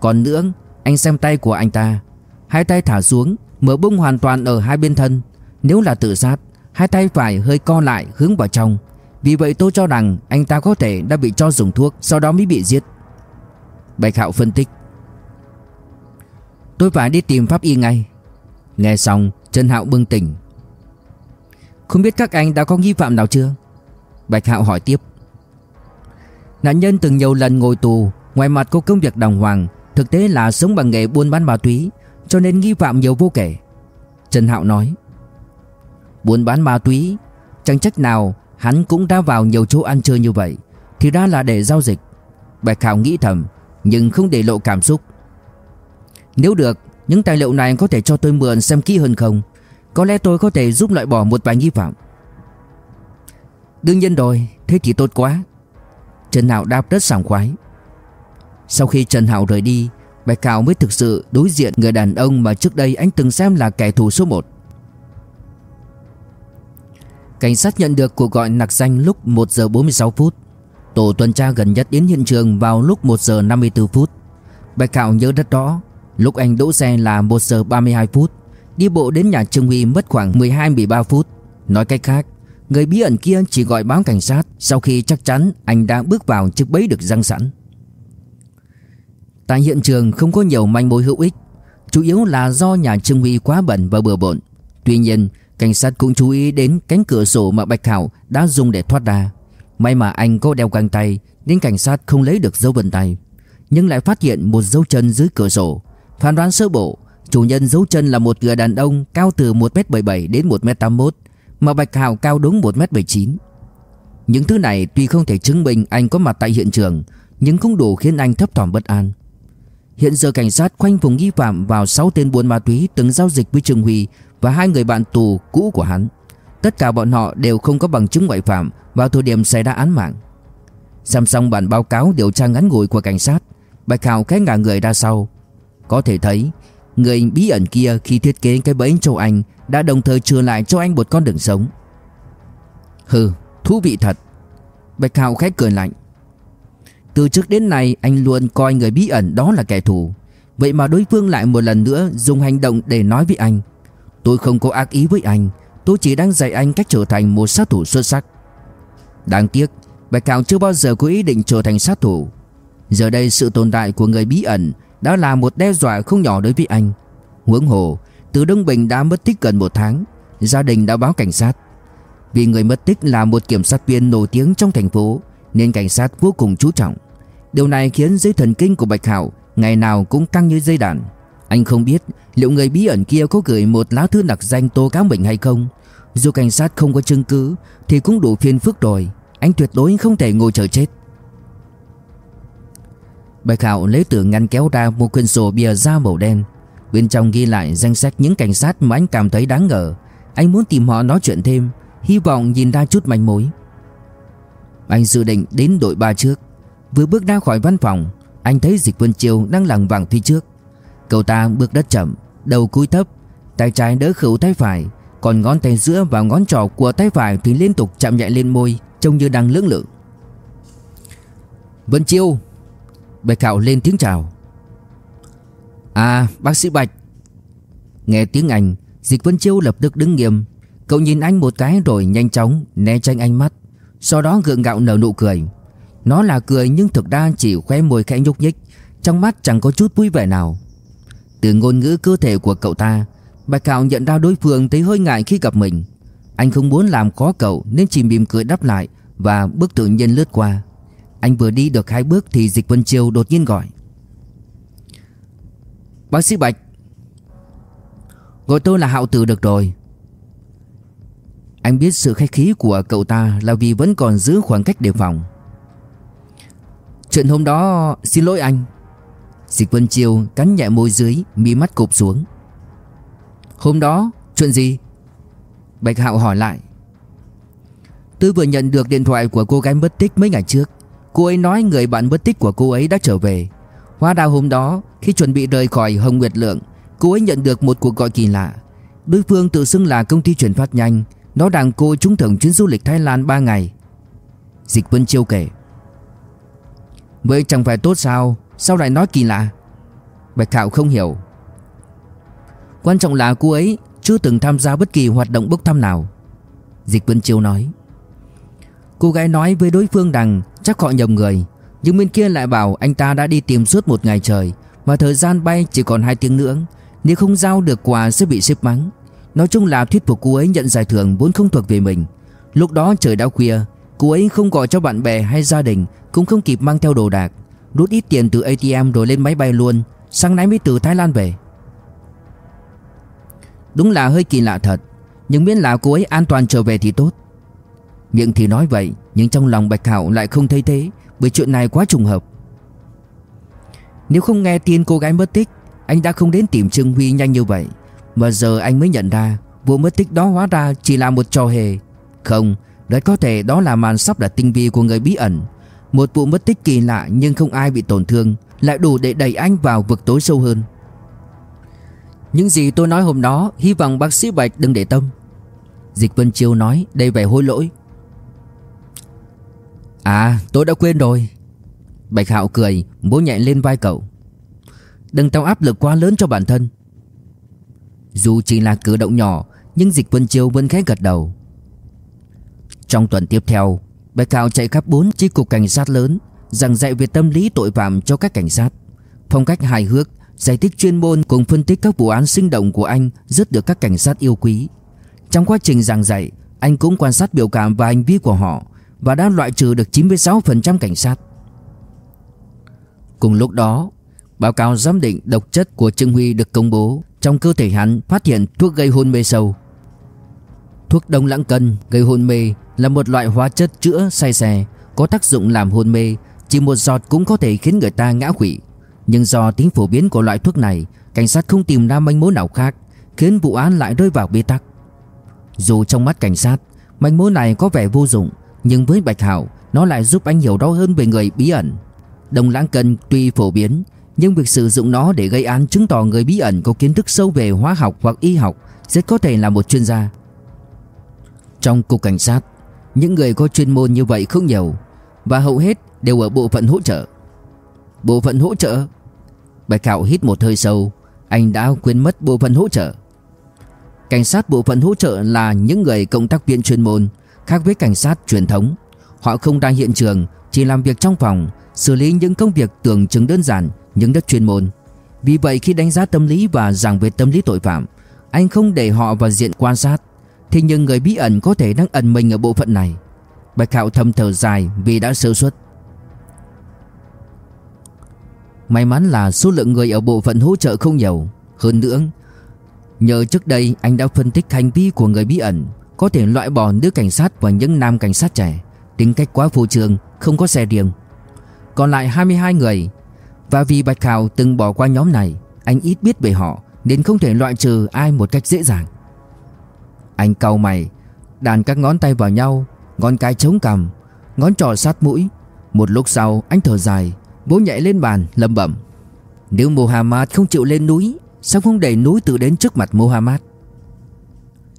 Còn nữa anh xem tay của anh ta. Hai tay thả xuống, Mở bung hoàn toàn ở hai bên thân. Nếu là tự sát, Hai tay phải hơi co lại hướng vào trong. Vì vậy tôi cho rằng anh ta có thể đã bị cho dùng thuốc, Sau đó mới bị giết. Bạch Hạo phân tích. Tôi phải đi tìm pháp y ngay. Nghe xong, Trần Hạo bừng tỉnh. Không biết các anh đã có nghi phạm nào chưa? Bạch Hạo hỏi tiếp. Nạn nhân từng nhiều lần ngồi tù, Ngoài mặt có công việc đàng hoàng Thực tế là sống bằng nghề buôn bán ma túy, Cho nên nghi phạm nhiều vô kể. Trần Hạo nói, Buôn bán ma túy, Chẳng trách nào hắn cũng đã vào nhiều chỗ ăn chơi như vậy, Thì ra là để giao dịch. Bạch Hạo nghĩ thầm, Nhưng không để lộ cảm xúc. Nếu được, Những tài liệu này có thể cho tôi mượn xem kỹ hơn không? Có lẽ tôi có thể giúp loại bỏ một vài nghi phạm. Đương nhiên rồi, Thế thì tốt quá. Trần Hạo đáp rất sảng khoái. Sau khi Trần Hạo rời đi, Bạch Hạo mới thực sự đối diện người đàn ông mà trước đây anh từng xem là kẻ thù số 1 Cảnh sát nhận được cuộc gọi nặc danh lúc 1 giờ 46 phút. Tổ tuần tra gần nhất đến hiện trường vào lúc 1 giờ 54 phút. Bạch Hạo nhớ rất rõ, Lúc anh đỗ xe là 1 giờ 32 phút. Đi bộ đến nhà Trương Huy mất khoảng 12-13 phút. Nói cách khác, Người bí ẩn kia chỉ gọi báo cảnh sát. Sau khi chắc chắn, anh đã bước vào chiếc bẫy được răng sẵn. Tại hiện trường không có nhiều manh mối hữu ích, Chủ yếu là do nhà Trương Huy quá bẩn và bừa bộn. Tuy nhiên, Cảnh sát cũng chú ý đến cánh cửa sổ mà Bạch Hảo đã dùng để thoát ra. May mà anh có đeo găng tay, Nên cảnh sát không lấy được dấu vân tay. Nhưng lại phát hiện một dấu chân dưới cửa sổ. Phán đoán sơ bộ, Chủ nhân dấu chân là một người đàn ông Cao từ 1m77 đến 1m81 Mà Bạch Hảo cao đúng 1m79 Những thứ này tuy không thể chứng minh Anh có mặt tại hiện trường, Nhưng cũng đủ khiến anh thấp thỏm bất an. Hiện giờ cảnh sát khoanh vùng nghi phạm vào 6 tên buôn ma túy từng giao dịch với Trường Huy và hai người bạn tù cũ của hắn. Tất cả bọn họ đều không có bằng chứng ngoại phạm vào thời điểm xảy ra án mạng. Xem xong bản báo cáo điều tra ngắn ngủi của cảnh sát, Bạch Hào khẽ ngả người ra sau. Có thể thấy, người bí ẩn kia khi thiết kế cái bẫy cho anh đã đồng thời trừ lại cho anh một con đường sống. Hừ, thú vị thật. Bạch Hào khẽ cười lạnh. Từ trước đến nay, anh luôn coi người bí ẩn đó là kẻ thù. Vậy mà đối phương lại một lần nữa dùng hành động để nói với anh, Tôi không có ác ý với anh, Tôi chỉ đang dạy anh cách trở thành một sát thủ xuất sắc. Đáng tiếc Bạch Hạo chưa bao giờ có ý định trở thành sát thủ. Giờ đây sự tồn tại của người bí ẩn Đã là một đe dọa không nhỏ đối với anh. Huống hồ, Từ Đông Bình đã mất tích gần một tháng, Gia đình đã báo cảnh sát. Vì người mất tích là một kiểm sát viên nổi tiếng trong thành phố, Nên cảnh sát vô cùng chú trọng. Điều này khiến dây thần kinh của Bạch Hạo Ngày nào cũng căng như dây đàn. Anh không biết liệu người bí ẩn kia có gửi một lá thư đặc danh tố cáo mình hay không. Dù cảnh sát không có chứng cứ, Thì cũng đủ phiền phức rồi. Anh tuyệt đối không thể ngồi chờ chết. Bạch Hạo lấy từ ngăn kéo ra một quyển sổ bìa da màu đen. Bên trong ghi lại danh sách những cảnh sát mà anh cảm thấy đáng ngờ. Anh muốn tìm họ nói chuyện thêm, Hy vọng nhìn ra chút manh mối. Anh dự định đến đội ba trước. Vừa bước ra khỏi văn phòng, Anh thấy Dịch Vân Chiêu đang lẳng vàng phía trước. Cậu ta bước đất chậm, Đầu cúi thấp, Tay trái đỡ khẩu tay phải, Còn ngón tay giữa và ngón trỏ của tay phải Thì liên tục chạm nhẹ lên môi, Trông như đang lưỡng lự. Vân Chiêu! Bạch Hạo lên tiếng chào. À bác sĩ Bạch! Nghe tiếng Anh, Dịch Vân Chiêu lập tức đứng nghiêm. Cậu nhìn anh một cái rồi nhanh chóng né tránh ánh mắt, Sau đó gượng gạo nở nụ cười. Nó là cười nhưng thực ra chỉ khoe môi khẽ nhúc nhích. Trong mắt chẳng có chút vui vẻ nào. Từ ngôn ngữ cơ thể của cậu ta, Bạch Hạo nhận ra đối phương thấy hơi ngại khi gặp mình. Anh không muốn làm khó cậu Nên chỉ mỉm cười đáp lại Và bước tự nhiên lướt qua. Anh vừa đi được hai bước thì Dịch Vân Chiêu đột nhiên gọi. Bác sĩ Bạch, Gọi tôi là Hạo Tử được rồi. Anh biết sự khách khí của cậu ta Là vì vẫn còn giữ khoảng cách đề phòng. Chuyện hôm đó, xin lỗi anh. Dịch Vân Chiêu cắn nhẹ môi dưới, Mi mắt cụp xuống. Hôm đó, chuyện gì? Bạch Hạo hỏi lại. Tôi vừa nhận được điện thoại của cô gái mất tích mấy ngày trước. Cô ấy nói người bạn mất tích của cô ấy đã trở về. Hóa ra hôm đó, Khi chuẩn bị rời khỏi Hồng Nguyệt Lượng, Cô ấy nhận được một cuộc gọi kỳ lạ. Đối phương tự xưng là công ty chuyển phát nhanh. Nó đang cô trúng thưởng chuyến du lịch Thái Lan 3 ngày. Dịch Vân Chiêu kể. Vậy chẳng phải tốt sao? Sao lại nói kỳ lạ? Bạch Thảo không hiểu. Quan trọng là cô ấy chưa từng tham gia bất kỳ hoạt động bốc thăm nào. Dịch Vân Chiêu nói. Cô gái nói với đối phương rằng chắc họ nhầm người, Nhưng bên kia lại bảo anh ta đã đi tìm suốt một ngày trời Và thời gian bay chỉ còn 2 tiếng nữa. Nếu không giao được quà sẽ bị xếp mắng. Nói chung là thuyết phục cô ấy nhận giải thưởng vốn không thuộc về mình. Lúc đó trời đã khuya Cô ấy không gọi cho bạn bè hay gia đình, Cũng không kịp mang theo đồ đạc. Rút ít tiền từ ATM rồi lên máy bay luôn. Sáng nay mới từ Thái Lan về. Đúng là hơi kỳ lạ thật, Nhưng miễn là cô ấy an toàn trở về thì tốt. Miệng thì nói vậy, Nhưng trong lòng Bạch Hạo lại không thấy thế, Bởi chuyện này quá trùng hợp. Nếu không nghe tin cô gái mất tích, Anh đã không đến tìm Trương Huy nhanh như vậy. Mà giờ anh mới nhận ra, Vụ mất tích đó hóa ra chỉ là một trò hề. Không rất có thể đó là màn sắp đặt tinh vi của người bí ẩn. Một vụ mất tích kỳ lạ nhưng không ai bị tổn thương, Lại đủ để đẩy anh vào vực tối sâu hơn. Những gì tôi nói hôm đó, Hy vọng bác sĩ Bạch đừng để tâm. Dịch Vân Chiêu nói, đầy vẻ hối lỗi. À tôi đã quên rồi. Bạch Hạo cười Bố nhẹ lên vai cậu. Đừng tạo áp lực quá lớn cho bản thân. Dù chỉ là cử động nhỏ, Nhưng Dịch Vân Chiêu vẫn khẽ gật đầu. Trong tuần tiếp theo Bạch Hạo chạy khắp bốn chi cục cảnh sát lớn Giảng dạy về tâm lý tội phạm cho các cảnh sát Phong cách hài hước Giải thích chuyên môn cùng phân tích các vụ án sinh động của anh Rất được các cảnh sát yêu quý Trong quá trình giảng dạy Anh cũng quan sát biểu cảm và hành vi của họ và đã loại trừ được 96% cảnh sát. Cùng lúc đó, báo cáo giám định độc chất của Trương Huy được công bố. Trong cơ thể hắn phát hiện thuốc gây hôn mê sâu. Thuốc đông lãng cân gây hôn mê là một loại hóa chất chữa say xe, có tác dụng làm hôn mê, chỉ một giọt cũng có thể khiến người ta ngã quỵ. Nhưng do tính phổ biến của loại thuốc này, cảnh sát không tìm ra manh mối nào khác, khiến vụ án lại rơi vào bế tắc. Dù trong mắt cảnh sát, manh mối này có vẻ vô dụng, nhưng với Bạch Hạo Nó lại giúp anh hiểu rõ hơn về người bí ẩn Đồng lãng cân tuy phổ biến Nhưng việc sử dụng nó để gây án chứng tỏ người bí ẩn có kiến thức sâu về hóa học hoặc y học Rất có thể là một chuyên gia trong cục cảnh sát, Những người có chuyên môn như vậy không nhiều, Và hầu hết đều ở bộ phận hỗ trợ. Bộ phận hỗ trợ? Bạch Khảo hít một hơi sâu, Anh đã quên mất bộ phận hỗ trợ. Cảnh sát bộ phận hỗ trợ là những người công tác viên chuyên môn, Khác với cảnh sát truyền thống. Họ không ra hiện trường, Chỉ làm việc trong phòng, Xử lý những công việc tưởng chừng đơn giản, Nhưng rất chuyên môn. Vì vậy khi đánh giá tâm lý và giảng về tâm lý tội phạm, Anh không để họ vào diện quan sát. Thế nhưng người bí ẩn có thể đang ẩn mình ở bộ phận này. Bạch Hạo thầm thở dài vì đã sơ suất. May mắn là số lượng người ở bộ phận hỗ trợ không nhiều. Hơn nữa, Nhờ trước đây anh đã phân tích hành vi của người bí ẩn, có thể loại bỏ nữ cảnh sát và những nam cảnh sát trẻ. Tính cách quá phô trương, Không có xe riêng. Còn lại 22 người, Và vì Bạch Hào từng bỏ qua nhóm này, Anh ít biết về họ, Nên không thể loại trừ ai một cách dễ dàng. Anh cau mày, Đàn các ngón tay vào nhau, Ngón cái chống cằm, Ngón trỏ sát mũi. Một lúc sau, anh thở dài bố nhảy lên bàn lầm bẩm. Nếu Muhammad không chịu lên núi, Sao không đẩy núi tự đến trước mặt Muhammad?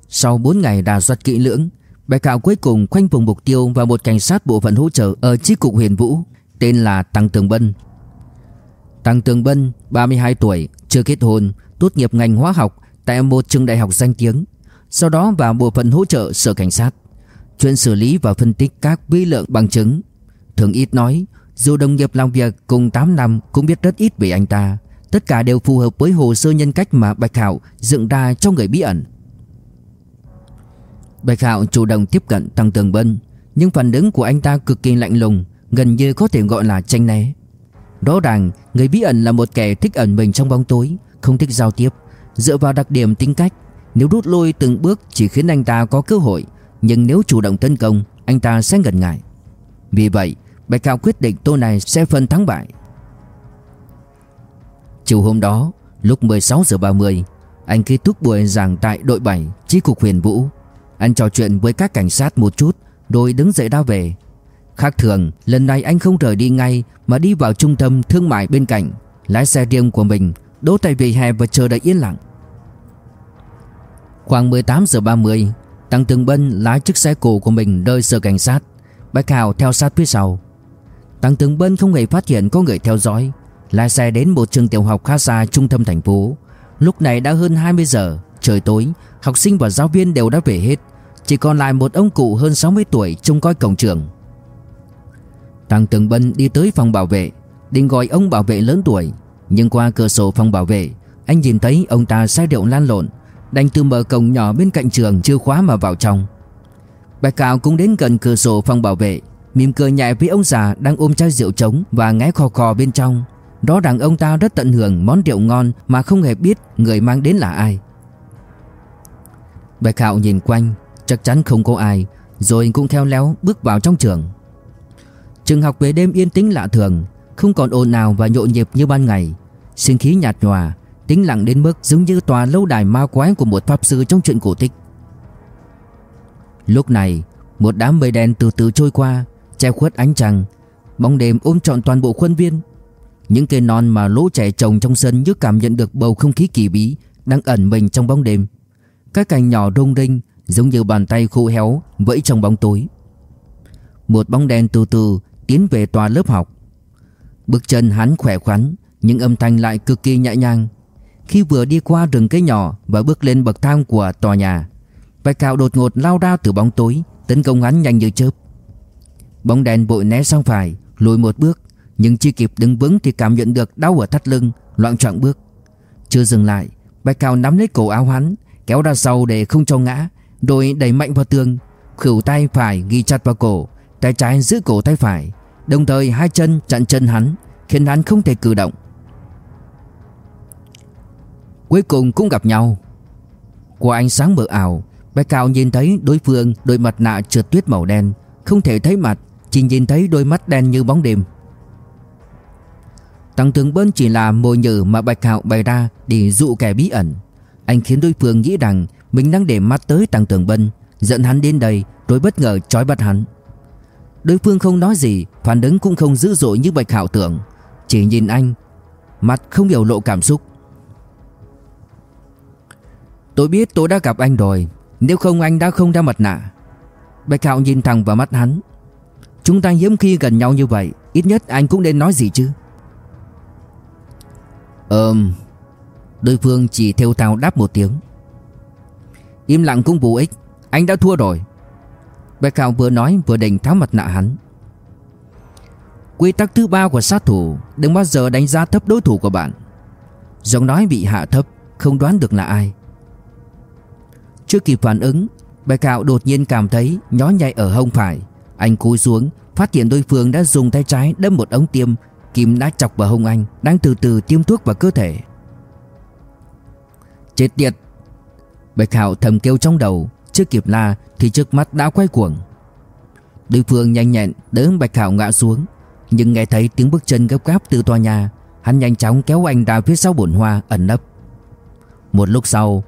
Sau 4 ngày đà soát kỹ lưỡng bài Hạo cuối cùng khoanh vùng mục tiêu và một cảnh sát bộ phận hỗ trợ ở chi cục huyền vũ, Tên là Tăng Tường Bân. Tăng Tường Bân 32 tuổi, Chưa kết hôn, Tốt nghiệp ngành hóa học Tại một trường đại học danh tiếng. Sau đó vào bộ phận hỗ trợ sở cảnh sát. Chuyên xử lý và phân tích các vi lượng bằng chứng. Thường ít nói, Dù đồng nghiệp làm việc cùng 8 năm Cũng biết rất ít về anh ta. Tất cả đều phù hợp với hồ sơ nhân cách mà Bạch Hạo dựng ra cho người bí ẩn. Bạch Hạo chủ động tiếp cận Tăng Tường Bân, Nhưng phản ứng của anh ta cực kỳ lạnh lùng, Gần như có thể gọi là tranh né. Rõ ràng, người bí ẩn là một kẻ thích ẩn mình trong bóng tối, Không thích giao tiếp. Dựa vào đặc điểm tính cách nếu rút lui từng bước chỉ khiến anh ta có cơ hội, Nhưng nếu chủ động tấn công, Anh ta sẽ ngần ngại. Vì vậy Bạch cao quyết định tô này sẽ phân thắng bại. Chiều hôm đó, Lúc 16 giờ 30 Anh kết thúc buổi giảng tại đội 7 Chi cục huyền vũ. Anh trò chuyện với các cảnh sát một chút, Rồi đứng dậy ra về. Khác thường, lần này anh không rời đi ngay, Mà đi vào trung tâm thương mại bên cạnh. Lái xe riêng của mình, Đỗ tại vỉa hè và chờ đợi yên lặng. Khoảng 18 giờ 30 Tăng Tường Bân lái chiếc xe cổ của mình rơi sở cảnh sát. Bạch Hào theo sát phía sau. Tăng Tường Bân không hề phát hiện có người theo dõi, Lái xe đến một trường tiểu học khá xa trung tâm thành phố. Lúc này đã hơn 20 giờ, Trời tối, Học sinh và giáo viên đều đã về hết. Chỉ còn lại một ông cụ hơn 60 tuổi trông coi cổng trường. Tăng Tường Bân đi tới phòng bảo vệ, Định gọi ông bảo vệ lớn tuổi. Nhưng qua cửa sổ phòng bảo vệ, Anh nhìn thấy ông ta say rượu lan lộn Đành từ mở cổng nhỏ bên cạnh trường chưa khóa mà vào trong. Bạch Cạo cũng đến gần cửa sổ phòng bảo vệ, Mỉm cười nhẹ với ông già đang ôm chai rượu trống Và ngái khò khò bên trong. Rõ ràng ông ta rất tận hưởng món rượu ngon Mà không hề biết người mang đến là ai. Bạch Cạo nhìn quanh, Chắc chắn không có ai, Rồi cũng khéo léo bước vào trong trường. Trường học về đêm yên tĩnh lạ thường, Không còn ồn ào và nhộn nhịp như ban ngày. Sinh khí nhạt nhòa Tĩnh lặng đến mức giống như tòa lâu đài ma quái của một pháp sư trong chuyện cổ tích. Lúc này, Một đám mây đen từ từ trôi qua, Che khuất ánh trăng, Bóng đêm ôm trọn toàn bộ khuôn viên. Những cây non mà lũ trẻ trồng trong sân Như cảm nhận được bầu không khí kỳ bí Đang ẩn mình trong bóng đêm. Các cành nhỏ rung rinh Giống như bàn tay khô héo Vẫy trong bóng tối. Một bóng đen từ từ tiến về tòa lớp học. Bước chân hắn khỏe khoắn, Nhưng âm thanh lại cực kỳ nhẹ nhàng. Khi vừa đi qua rừng cây nhỏ Và bước lên bậc thang của tòa nhà. Bạch Cạo đột ngột lao ra từ bóng tối, Tấn công hắn nhanh như chớp. Bóng đèn bội né sang phải, Lùi một bước, Nhưng chưa kịp đứng vững thì cảm nhận được đau ở thắt lưng, Loạn trọng bước. Chưa dừng lại Bạch Cạo nắm lấy cổ áo hắn, Kéo ra sau để không cho ngã, Rồi đẩy mạnh vào tường Khửu tay phải ghi chặt vào cổ, Tay trái giữ cổ tay phải. Đồng thời hai chân chặn chân hắn, Khiến hắn không thể cử động. Cuối cùng cũng gặp nhau. Qua ánh sáng mờ ảo Bạch cao nhìn thấy đối phương đôi mặt nạ trượt tuyết màu đen Không thể thấy mặt Chỉ nhìn thấy đôi mắt đen như bóng đêm. Tăng tướng bên chỉ là mồi nhử mà Bạch hạo bày ra Để dụ kẻ bí ẩn. Anh khiến đối phương nghĩ rằng Mình đang để mắt tới Tăng tướng bên, Dẫn hắn đến đây rồi bất ngờ trói bắt hắn. Đối phương không nói gì Phản ứng cũng không dữ dội như Bạch Hạo tưởng. Chỉ nhìn anh Mặt không biểu lộ cảm xúc. Tôi biết tôi đã gặp anh rồi, Nếu không anh đã không đeo mặt nạ. Bạch Hạo nhìn thẳng vào mắt hắn. Chúng ta hiếm khi gần nhau như vậy, Ít nhất anh cũng nên nói gì chứ? Ờm, Đối phương chỉ theo tao đáp một tiếng. Im lặng cũng vô ích, Anh đã thua rồi. Bạch Hạo vừa nói vừa đành tháo mặt nạ hắn. Quy tắc thứ ba của sát thủ, Đừng bao giờ đánh giá thấp đối thủ của bạn. Giọng nói bị hạ thấp, Không đoán được là ai. Chưa kịp phản ứng Bạch Hạo đột nhiên cảm thấy nhó nhạy ở hông phải. Anh cúi xuống, Phát hiện đối phương đã dùng tay trái đâm một ống tiêm, Kim đã chọc vào hông anh, Đang từ từ tiêm thuốc vào cơ thể. Chết tiệt! Bạch Hạo thầm kêu trong đầu, chưa kịp la thì trước mắt đã quay cuồng. Đối phương nhanh nhẹn đỡ Bạch Hạo ngã xuống, Nhưng nghe thấy tiếng bước chân gấp gáp từ tòa nhà, Hắn nhanh chóng kéo anh ra phía sau bồn hoa ẩn nấp. Một lúc sau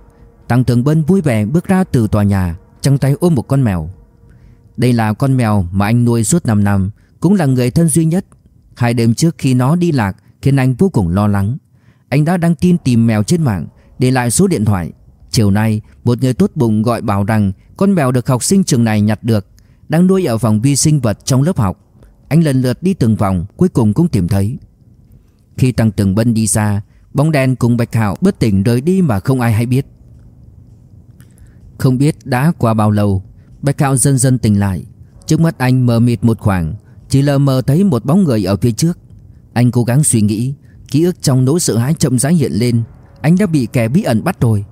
Tăng Tường Bân vui vẻ bước ra từ tòa nhà, Trong tay ôm một con mèo. Đây là con mèo mà anh nuôi suốt 5 năm, Cũng là người thân duy nhất. Hai đêm trước khi nó đi lạc, Khiến anh vô cùng lo lắng. Anh đã đăng tin tìm mèo trên mạng, Để lại số điện thoại. Chiều nay, một người tốt bụng gọi bảo rằng Con mèo được học sinh trường này nhặt được, Đang nuôi ở phòng vi sinh vật trong lớp học. Anh lần lượt đi từng vòng, Cuối cùng cũng tìm thấy. Khi Tăng Tường Bân đi xa Bóng đen cùng Bạch Hạo bất tỉnh rời đi mà không ai hay biết. Không biết đã qua bao lâu Bạch Hạo dần dần tỉnh lại. Trước mắt anh mờ mịt một khoảng Chỉ lờ mờ thấy một bóng người ở phía trước. Anh cố gắng suy nghĩ Ký ức trong nỗi sợ hãi chậm rãi hiện lên. Anh đã bị kẻ bí ẩn bắt rồi.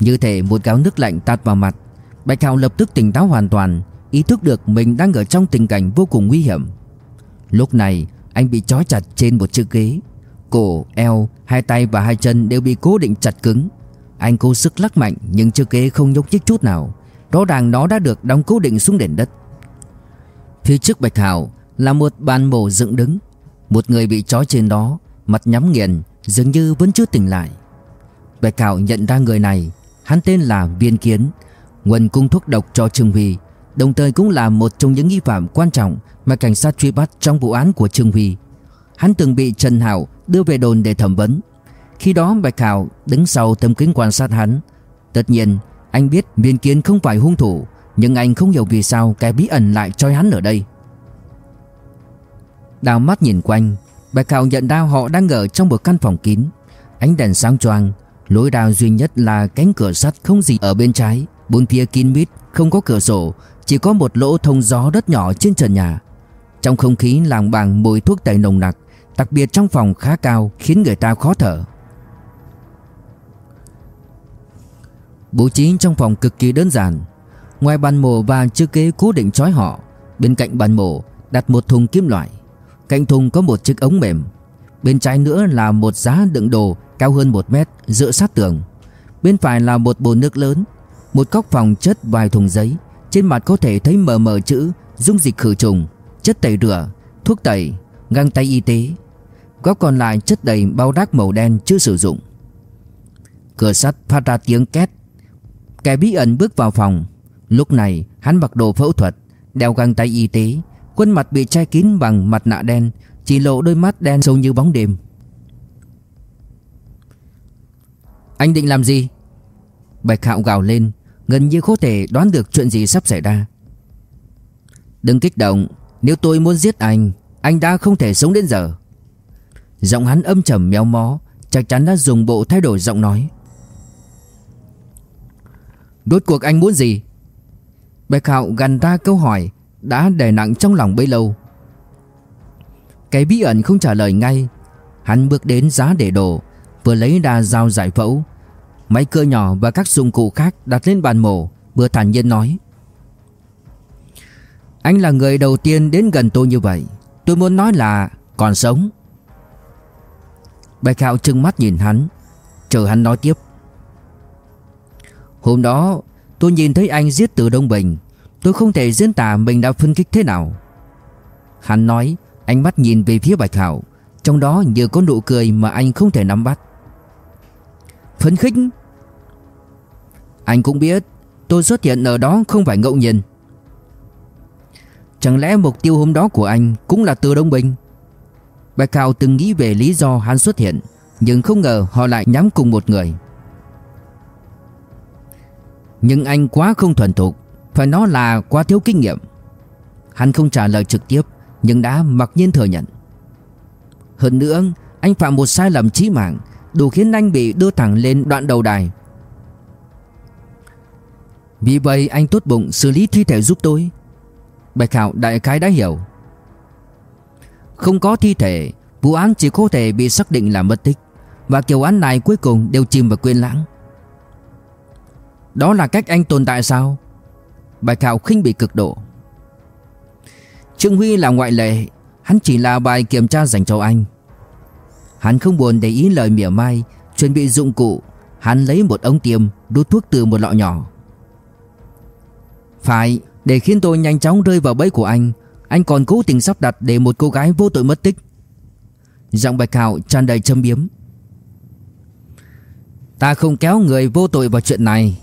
Như thể một gáo nước lạnh tạt vào mặt Bạch Hạo lập tức tỉnh táo hoàn toàn Ý thức được mình đang ở trong tình cảnh vô cùng nguy hiểm. Lúc này anh bị trói chặt trên một chiếc ghế. Cổ, eo, hai tay và hai chân đều bị cố định chặt cứng. Anh cố sức lắc mạnh, nhưng chiếc ghế không nhúc nhích chút nào. Rõ ràng nó đã được đóng cố định xuống nền đất. Phía trước Bạch Hào là một bàn mổ dựng đứng. Một người bị trói trên đó, Mặt nhắm nghiền, Dường như vẫn chưa tỉnh lại. Bạch Hào nhận ra người này. Hắn tên là Viên Kiến, Nguồn cung thuốc độc cho Trương Huy, Đồng thời cũng là một trong những nghi phạm quan trọng Mà cảnh sát truy bắt trong vụ án của Trương Huy. Hắn từng bị Trần Hảo đưa về đồn để thẩm vấn. Khi đó Bạch Hạo đứng sau tấm kính quan sát hắn. Tất nhiên, anh biết Viên Kiến không phải hung thủ, Nhưng anh không hiểu vì sao cái bí ẩn lại trói hắn ở đây. Đào mắt nhìn quanh, Bạch Hạo nhận ra họ đang ở trong một căn phòng kín. Ánh đèn sáng choang, Lối đào duy nhất là cánh cửa sắt không gì ở bên trái. Bốn phía kín mít, Không có cửa sổ, Chỉ có một lỗ thông gió rất nhỏ trên trần nhà. Trong không khí làng bàng mùi thuốc tẩy nồng nặc, Đặc biệt trong phòng khá cao, Khiến người ta khó thở. Bố trí trong phòng cực kỳ đơn giản. Ngoài bàn mổ và chiếc ghế cố định trói họ, Bên cạnh bàn mổ đặt một thùng kim loại. Cạnh thùng có một chiếc ống mềm. Bên trái nữa là một giá đựng đồ cao hơn 1 mét dựa sát tường. Bên phải là một bồn nước lớn, Một góc phòng chất vài thùng giấy. Trên mặt có thể thấy mờ mờ chữ, Dung dịch khử trùng, Chất tẩy rửa, Thuốc tẩy, Găng tay y tế. Góc còn lại chất đầy bao rác màu đen chưa sử dụng. Cửa sắt phát ra tiếng két. Kẻ bí ẩn bước vào phòng. Lúc này, hắn mặc đồ phẫu thuật, Đeo găng tay y tế, Khuôn mặt bị che kín bằng mặt nạ đen, Chỉ lộ đôi mắt đen sâu như bóng đêm. Anh định làm gì? Bạch Hạo gào lên, Gần như có thể đoán được chuyện gì sắp xảy ra. Đừng kích động, Nếu tôi muốn giết anh Anh đã không thể sống đến giờ. Giọng hắn âm trầm méo mó, Chắc chắn đã dùng bộ thay đổi giọng nói. Rốt cuộc anh muốn gì? Bạch Hạo gần ra câu hỏi Đã đè nặng trong lòng bấy lâu. Cái bí ẩn không trả lời ngay, Hắn bước đến giá để đồ, Vừa lấy đà dao giải phẫu. Máy cưa nhỏ và các dụng cụ khác đặt lên bàn mổ, Vừa thản nhiên nói. Anh là người đầu tiên đến gần tôi như vậy, Tôi muốn nói là còn sống. Bạch Hạo trừng mắt nhìn hắn, Chờ hắn nói tiếp. Hôm đó, tôi nhìn thấy anh giết từ Đông Bình. Tôi không thể diễn tả mình đã phân kích thế nào. Hắn nói, Ánh mắt nhìn về phía Bạch Hảo Trong đó như có nụ cười mà anh không thể nắm bắt. Phấn khích? Anh cũng biết, Tôi xuất hiện ở đó không phải ngẫu nhiên. Chẳng lẽ mục tiêu hôm đó của anh Cũng là từ Đông Bình? Bạch Hảo từng nghĩ về lý do hắn xuất hiện, Nhưng không ngờ họ lại nhắm cùng một người. Nhưng anh quá không thuần thục. Phải nói là quá thiếu kinh nghiệm. Hắn không trả lời trực tiếp, Nhưng đã mặc nhiên thừa nhận. Hơn nữa, Anh phạm một sai lầm chí mạng, Đủ khiến anh bị đưa thẳng lên đoạn đầu đài. Vì vậy, anh tốt bụng xử lý thi thể giúp tôi. Bạch Hạo đại khái đã hiểu. Không có thi thể, Vụ án chỉ có thể bị xác định là mất tích. Và kiểu án này cuối cùng đều chìm vào quên lãng. Đó là cách anh tồn tại sao? Bạch Hạo khinh bị cực độ. Trương Huy là ngoại lệ, Hắn chỉ là bài kiểm tra dành cho anh. Hắn không buồn để ý lời mỉa mai, Chuẩn bị dụng cụ, Hắn lấy một ống tiêm, Đút thuốc từ một lọ nhỏ. Phải, Để khiến tôi nhanh chóng rơi vào bẫy của anh Anh còn cố tình sắp đặt để một cô gái vô tội mất tích. Giọng bạch hạo tràn đầy châm biếm. Ta không kéo người vô tội vào chuyện này.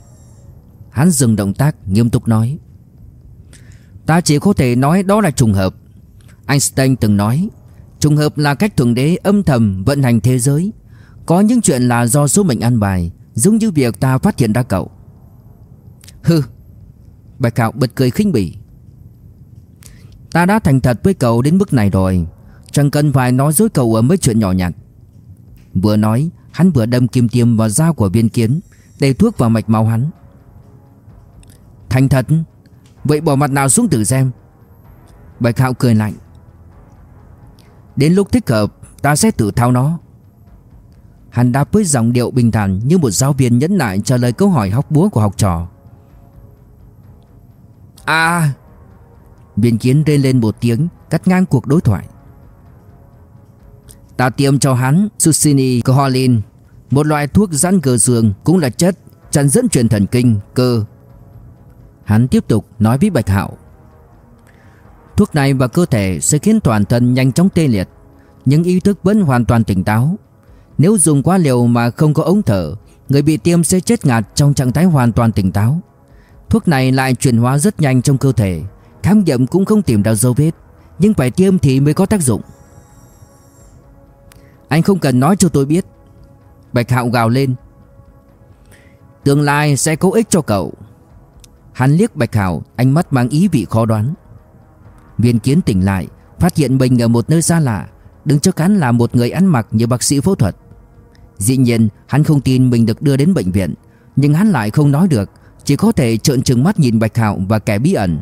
Hắn dừng động tác, nghiêm túc nói. Ta chỉ có thể nói đó là trùng hợp. Einstein từng nói, Trùng hợp là cách thượng đế âm thầm vận hành thế giới. Có những chuyện là do số mệnh an bài, Giống như việc ta phát hiện ra cậu. Hừ. Bạch Hạo bật cười khinh bỉ. Ta đã thành thật với cậu đến mức này rồi. Chẳng cần phải nói dối cậu ở mấy chuyện nhỏ nhặt. Vừa nói, Hắn vừa đâm kim tiêm vào da của viên kiến, Để thuốc vào mạch máu hắn. Thành thật. Vậy bỏ mặt nào xuống thử xem. Bạch Hạo cười lạnh. Đến lúc thích hợp, Ta sẽ tự thao nó. Hắn đáp với giọng điệu bình thản Như một giáo viên nhẫn nại trả lời câu hỏi hóc búa của học trò. À! Viên kiến rên lên một tiếng, Cắt ngang cuộc đối thoại. Ta tiêm cho hắn Susini Coholin Một loại thuốc giãn cơ giường Cũng là chất chặn dẫn truyền thần kinh, cơ Hắn tiếp tục nói với Bạch Hạo. Thuốc này vào cơ thể sẽ khiến toàn thân nhanh chóng tê liệt. Nhưng ý thức vẫn hoàn toàn tỉnh táo. Nếu dùng quá liều mà không có ống thở, Người bị tiêm sẽ chết ngạt trong trạng thái hoàn toàn tỉnh táo. Thuốc này lại chuyển hóa rất nhanh trong cơ thể. Khám nghiệm cũng không tìm ra dấu vết, Nhưng phải tiêm thì mới có tác dụng. Anh không cần nói cho tôi biết. Bạch Hạo gào lên. Tương lai sẽ có ích cho cậu. Hắn liếc Bạch Hạo, Ánh mắt mang ý vị khó đoán. Viên kiến tỉnh lại, Phát hiện mình ở một nơi xa lạ, Đứng trước hắn là một người ăn mặc như bác sĩ phẫu thuật. Dĩ nhiên, hắn không tin mình được đưa đến bệnh viện, Nhưng hắn lại không nói được, Chỉ có thể trợn trừng mắt nhìn Bạch Hạo và kẻ bí ẩn.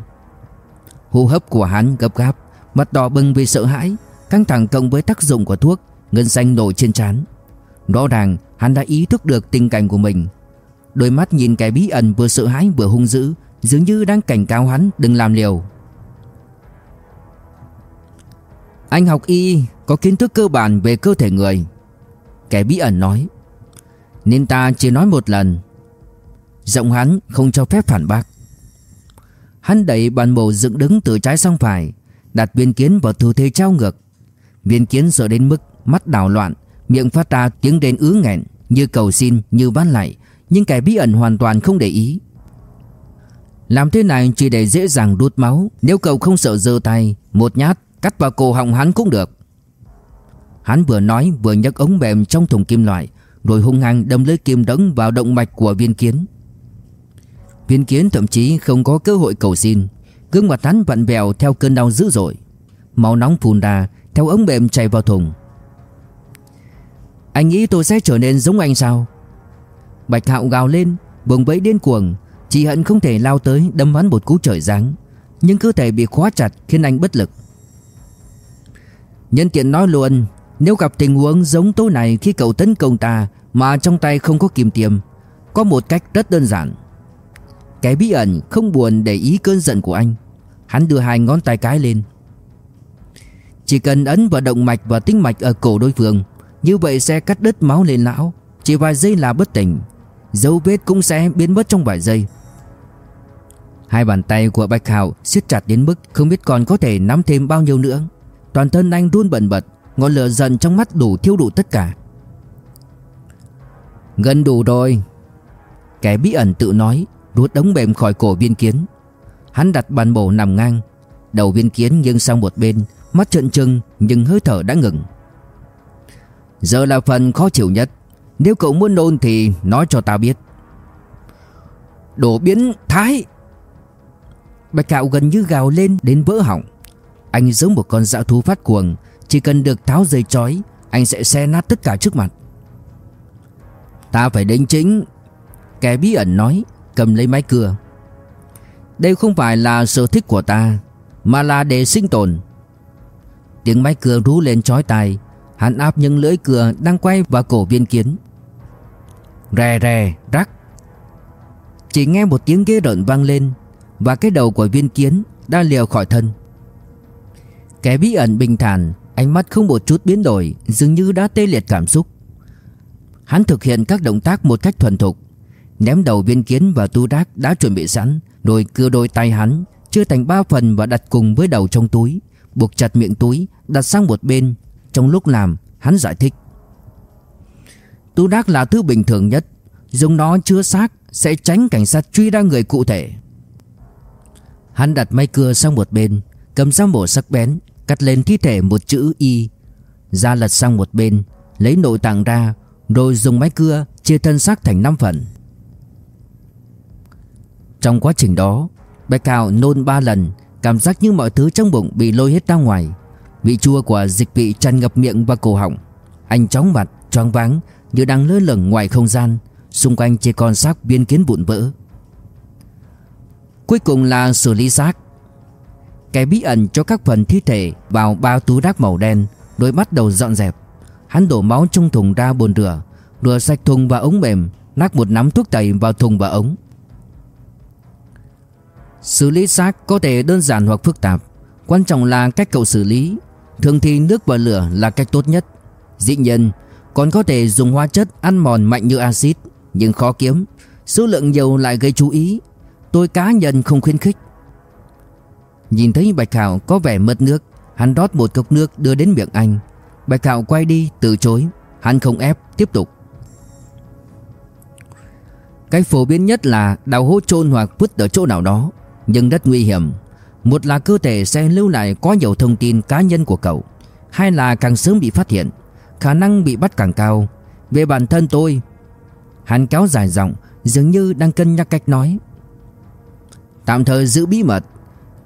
Hô hấp của hắn gấp gáp Mặt đỏ bừng vì sợ hãi, Căng thẳng cộng với tác dụng của thuốc, Ngân xanh nổi trên trán. Rõ ràng, hắn đã ý thức được tình cảnh của mình. Đôi mắt nhìn kẻ bí ẩn vừa sợ hãi vừa hung dữ, Dường như đang cảnh cáo hắn đừng làm liều. Anh học y có kiến thức cơ bản về cơ thể người. Kẻ bí ẩn nói, Nên ta chỉ nói một lần. Giọng hắn không cho phép phản bác. Hắn đẩy bàn bầu dựng đứng từ trái sang phải, Đặt viên kiến vào tư thế trao ngược. Viên kiến sợ đến mức mắt đảo loạn, Miệng phát ra tiếng đến ứ nghẹn Như cầu xin, như van lại nhưng kẻ bí ẩn hoàn toàn không để ý. Làm thế này chỉ để dễ dàng đút máu. Nếu cậu không sợ giơ tay, Một nhát, cắt vào cổ họng hắn cũng được. Hắn vừa nói, vừa nhấc ống mềm trong thùng kim loại, Rồi hung hăng đâm lưỡi kim đống vào động mạch của viên kiến. Viên kiến thậm chí không có cơ hội cầu xin. Gương mặt hắn vặn vẹo theo cơn đau dữ dội. Máu nóng phun ra, Theo ống mềm chảy vào thùng. Anh nghĩ tôi sẽ trở nên giống anh sao? Bạch Hạo gào lên vùng vẫy điên cuồng. Chỉ hận không thể lao tới đâm hắn một cú trời giáng. Nhưng cơ thể bị khóa chặt khiến anh bất lực. Nhân tiện nói luôn, Nếu gặp tình huống giống tối này khi cậu tấn công ta Mà trong tay không có kim tiêm, Có một cách rất đơn giản. Cái bí ẩn không buồn để ý cơn giận của anh. Hắn đưa hai ngón tay cái lên. Chỉ cần ấn vào động mạch và tĩnh mạch ở cổ đối phương, Như vậy sẽ cắt đứt máu lên não. Chỉ vài giây là bất tỉnh. Dấu vết cũng sẽ biến mất trong vài giây. Hai bàn tay của Bạch Hạo siết chặt đến mức không biết còn có thể nắm thêm bao nhiêu nữa. Toàn thân anh run bần bật, Ngọn lửa dần trong mắt đủ thiêu đủ tất cả. Gần đủ rồi. Kẻ bí ẩn tự nói Rút đống mềm khỏi cổ viên kiến. Hắn đặt bàn bổ nằm ngang, Đầu viên kiến nghiêng sang một bên, Mắt trợn trừng nhưng hơi thở đã ngừng. Giờ là phần khó chịu nhất. Nếu cậu muốn nôn thì nói cho ta biết. Đổ biến thái. Bạch cạo gần như gào lên đến vỡ họng. Anh giống một con dã thú phát cuồng. Chỉ cần được tháo dây chói, Anh sẽ xe nát tất cả trước mặt. Ta phải đính chính. Kẻ bí ẩn nói, Cầm lấy máy cưa. Đây không phải là sở thích của ta, Mà là để sinh tồn. Tiếng máy cưa rú lên chói tai. Hắn áp những lưỡi cưa đang quay vào cổ viên kiến. Rè rè, rắc. Chỉ nghe một tiếng ghê rợn vang lên, Và cái đầu của viên kiến đã liều khỏi thân. Kẻ bí ẩn bình thản, Ánh mắt không một chút biến đổi, Dường như đã tê liệt cảm xúc. Hắn thực hiện các động tác một cách thuần thục, Ném đầu viên kiến và tu đác đã chuẩn bị sẵn, Rồi cưa đôi tay hắn, Chia thành ba phần và đặt cùng với đầu trong túi, Buộc chặt miệng túi, Đặt sang một bên. Trong lúc làm, hắn giải thích tú đác là thứ bình thường nhất. Dùng nó chứa xác Sẽ tránh cảnh sát truy ra người cụ thể. Hắn đặt máy cưa sang một bên Cầm dao mổ sắc bén Cắt lên thi thể một chữ Y. Ra lật sang một bên Lấy nội tạng ra Rồi dùng máy cưa chia thân xác thành 5 phần. Trong quá trình đó Bạch Hào nôn 3 lần Cảm giác như mọi thứ trong bụng bị lôi hết ra ngoài. Vị chua của dịch vị tràn ngập miệng và cổ họng. Anh chóng mặt, choáng váng như đang lơ lửng ngoài không gian, Xung quanh chỉ còn xác biến kiến vụn vỡ. Cuối cùng là xử lý xác cái bí ẩn cho các phần thi thể vào bao túi rác màu đen Rồi bắt đầu dọn dẹp. Hắn đổ máu trong thùng ra bồn rửa Rửa sạch thùng và ống mềm lắc một nắm thuốc tẩy vào thùng và ống. Xử lý xác có thể đơn giản hoặc phức tạp, Quan trọng là cách cậu xử lý. Thường thì nước và lửa là cách tốt nhất. Dĩ nhiên còn có thể dùng hóa chất ăn mòn mạnh như axit, Nhưng khó kiếm. Số lượng nhiều lại gây chú ý. Tôi cá nhân không khuyến khích. Nhìn thấy Bạch Hạo có vẻ mất nước, Hắn rót một cốc nước đưa đến miệng anh. Bạch Hạo quay đi, từ chối. Hắn không ép, tiếp tục. Cái phổ biến nhất là đào hố chôn hoặc vứt ở chỗ nào đó, Nhưng rất nguy hiểm. Một là cơ thể sẽ lưu lại quá nhiều thông tin cá nhân của cậu. Hai là càng sớm bị phát hiện. Khả năng bị bắt càng cao. Về bản thân tôi, Hắn kéo dài giọng, Dường như đang cân nhắc cách nói. Tạm thời giữ bí mật.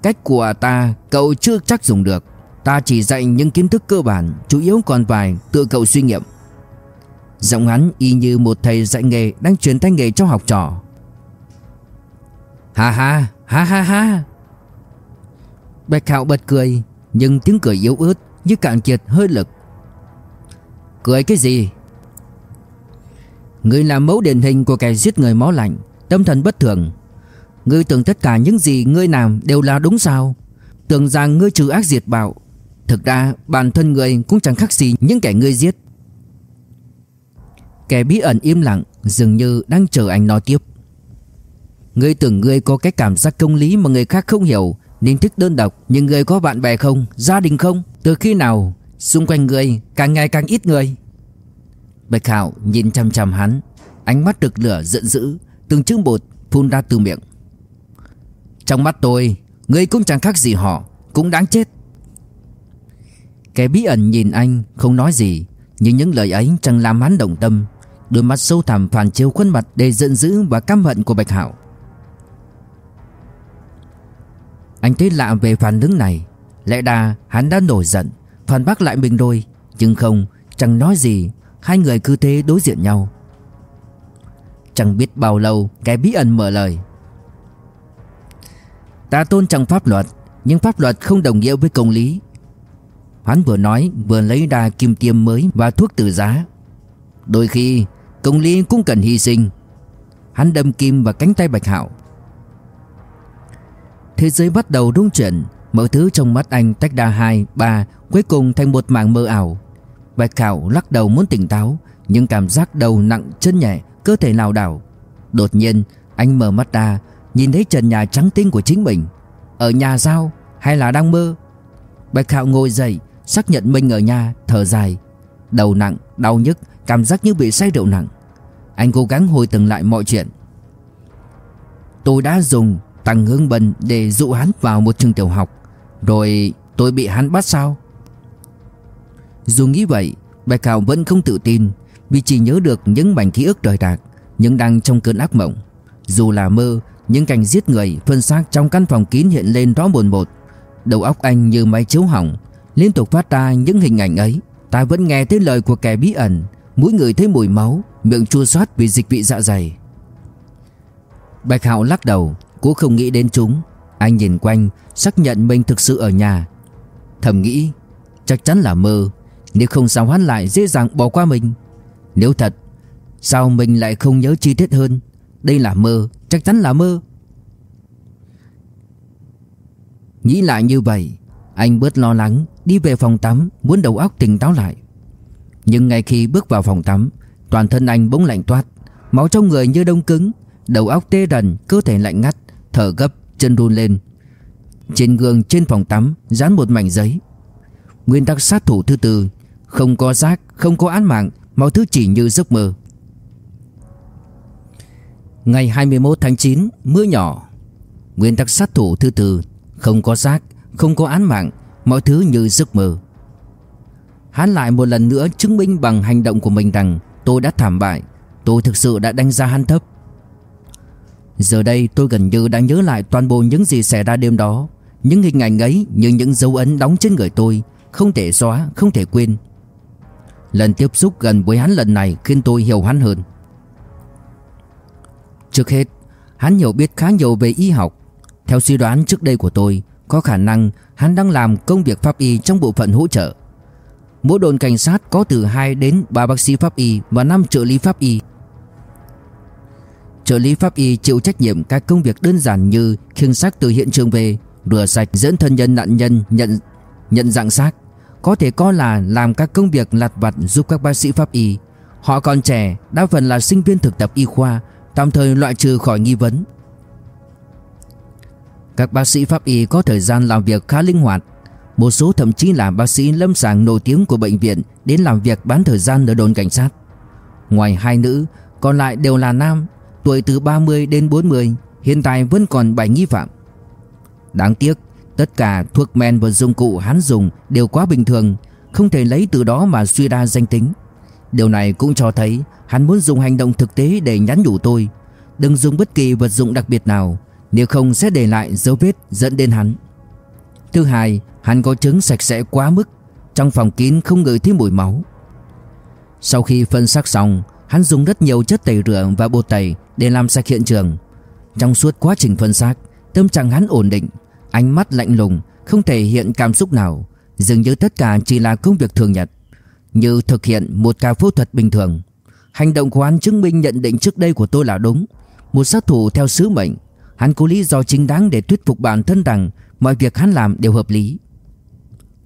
Cách của ta, cậu chưa chắc dùng được. Ta chỉ dạy những kiến thức cơ bản, Chủ yếu còn vài, tự cậu suy nghiệm. Giọng hắn y như một thầy dạy nghề Đang truyền tay nghề cho học trò. Ha ha ha ha ha. Bạch Hạo bật cười, Nhưng tiếng cười yếu ớt, Như cạn kiệt hơi lực. Cười cái gì? Người là mẫu điển hình của kẻ giết người máu lạnh, Tâm thần bất thường. Ngươi tưởng tất cả những gì ngươi làm đều là đúng sao? Tưởng rằng ngươi trừ ác diệt bạo. Thực ra, bản thân ngươi cũng chẳng khác gì những kẻ ngươi giết. Kẻ bí ẩn im lặng, Dường như đang chờ anh nói tiếp. Ngươi tưởng ngươi có cái cảm giác công lý mà người khác không hiểu, Nên thích đơn độc, Nhưng ngươi có bạn bè không, Gia đình không? Từ khi nào Xung quanh người, càng ngày càng ít người. Bạch Hạo nhìn chăm chăm hắn, Ánh mắt rực lửa giận dữ, Từng chữ bột phun ra từ miệng. Trong mắt tôi Ngươi cũng chẳng khác gì họ, Cũng đáng chết. Kẻ bí ẩn nhìn anh không nói gì, Nhưng những lời ấy chẳng làm hắn động tâm. Đôi mắt sâu thẳm phản chiếu khuôn mặt Đầy giận dữ và căm hận của Bạch Hạo. Anh thấy lạ về phản ứng này, Lẽ đà hắn đã nổi giận. Phản bác lại mình đôi Nhưng không, chẳng nói gì, Hai người cứ thế đối diện nhau. Chẳng biết bao lâu cái bí ẩn mở lời. Ta tôn trọng pháp luật, Nhưng pháp luật không đồng nghĩa với công lý. Hắn vừa nói, vừa lấy đà kim tiêm mới và thuốc từ giá. Đôi khi, công lý cũng cần hy sinh. Hắn đâm kim vào cánh tay Bạch Hạo. Thế giới bắt đầu rung chuyển Mọi thứ trong mắt anh tách ra hai, ba Cuối cùng thành một mảng mơ ảo. Bạch Khảo lắc đầu muốn tỉnh táo Nhưng cảm giác đầu nặng chân nhẹ Cơ thể lảo đảo. Đột nhiên anh mở mắt ra Nhìn thấy trần nhà trắng tinh của chính mình. Ở nhà sao? Hay là đang mơ? Bạch Khảo ngồi dậy Xác nhận mình ở nhà thở dài. Đầu nặng, đau nhức Cảm giác như bị say rượu nặng. Anh cố gắng hồi tưởng lại mọi chuyện. Tôi đã dùng Tăng Hương Bần để dụ hắn vào một trường tiểu học. Rồi tôi bị hắn bắt sao? Dù nghĩ vậy, Bạch Hạo vẫn không tự tin, Vì chỉ nhớ được những mảnh ký ức đời đạc Nhưng đang trong cơn ác mộng. Dù là mơ, Những cảnh giết người phân xác trong căn phòng kín hiện lên rõ buồn một Đầu óc anh như máy chiếu hỏng, Liên tục phát ra những hình ảnh ấy. Ta vẫn nghe thấy lời của kẻ bí ẩn Mũi người thấy mùi máu, Miệng chua xót vì dịch vị dạ dày. Bạch Hạo lắc đầu, Cũng không nghĩ đến chúng. Anh nhìn quanh, Xác nhận mình thực sự ở nhà. Thầm nghĩ, Chắc chắn là mơ, Nếu không sao hắn lại dễ dàng bỏ qua mình. Nếu thật, Sao mình lại không nhớ chi tiết hơn? Đây là mơ, Chắc chắn là mơ. Nghĩ lại như vậy, Anh bớt lo lắng, Đi về phòng tắm, Muốn đầu óc tỉnh táo lại. Nhưng ngay khi bước vào phòng tắm, Toàn thân anh bỗng lạnh toát, Máu trong người như đông cứng, Đầu óc tê rần Cơ thể lạnh ngắt, Thở gấp. Chân run lên. Trên gương, trên phòng tắm, Dán một mảnh giấy. Nguyên tắc sát thủ thứ tư, Không có xác Không có án mạng, Mọi thứ chỉ như giấc mơ. Ngày 21 tháng 9 Mưa nhỏ. Nguyên tắc sát thủ thứ tư, Không có xác Không có án mạng, Mọi thứ như giấc mơ. Hắn lại một lần nữa chứng minh bằng hành động của mình rằng Tôi đã thảm bại, Tôi thực sự đã đánh giá hắn thấp. Giờ đây tôi gần như đã nhớ lại toàn bộ những gì xảy ra đêm đó. Những hình ảnh ấy như những dấu ấn đóng trên người tôi Không thể xóa, không thể quên. Lần tiếp xúc gần với hắn lần này khiến tôi hiểu hắn hơn. Trước hết, hắn hiểu biết khá nhiều về y học. Theo suy đoán trước đây của tôi Có khả năng hắn đang làm công việc pháp y trong bộ phận hỗ trợ. Mỗi đồn cảnh sát có từ 2 đến 3 bác sĩ pháp y và 5 trợ lý pháp y. Trợ lý pháp y chịu trách nhiệm các công việc đơn giản như khiêng xác từ hiện trường về, rửa sạch dẫn thân nhân nạn nhân nhận nhận dạng xác, có thể coi là làm các công việc lặt vặt giúp các bác sĩ pháp y. Họ còn trẻ, đa phần là sinh viên thực tập y khoa, tạm thời loại trừ khỏi nghi vấn. Các bác sĩ pháp y có thời gian làm việc khá linh hoạt, một số thậm chí là bác sĩ lâm sàng nổi tiếng của bệnh viện đến làm việc bán thời gian ở đồn cảnh sát. Ngoài hai nữ, còn lại đều là nam, Tuổi từ 30 đến 40 Hiện tại vẫn còn 7 nghi phạm. Đáng tiếc, Tất cả thuốc men và dụng cụ hắn dùng Đều quá bình thường, Không thể lấy từ đó mà suy ra danh tính. Điều này cũng cho thấy Hắn muốn dùng hành động thực tế để nhắn nhủ tôi. Đừng dùng bất kỳ vật dụng đặc biệt nào, Nếu không sẽ để lại dấu vết dẫn đến hắn. Thứ hai, Hắn có chứng sạch sẽ quá mức, Trong phòng kín không ngửi thấy mùi máu. Sau khi phân xác xong Hắn dùng rất nhiều chất tẩy rửa và bột tẩy Để làm sạch hiện trường. Trong suốt quá trình phân xác, Tâm trạng hắn ổn định, Ánh mắt lạnh lùng, Không thể hiện cảm xúc nào. Dường như tất cả chỉ là công việc thường nhật, Như thực hiện một ca phẫu thuật bình thường. Hành động của hắn chứng minh nhận định trước đây của tôi là đúng. Một sát thủ theo sứ mệnh, Hắn có lý do chính đáng để thuyết phục bản thân rằng Mọi việc hắn làm đều hợp lý.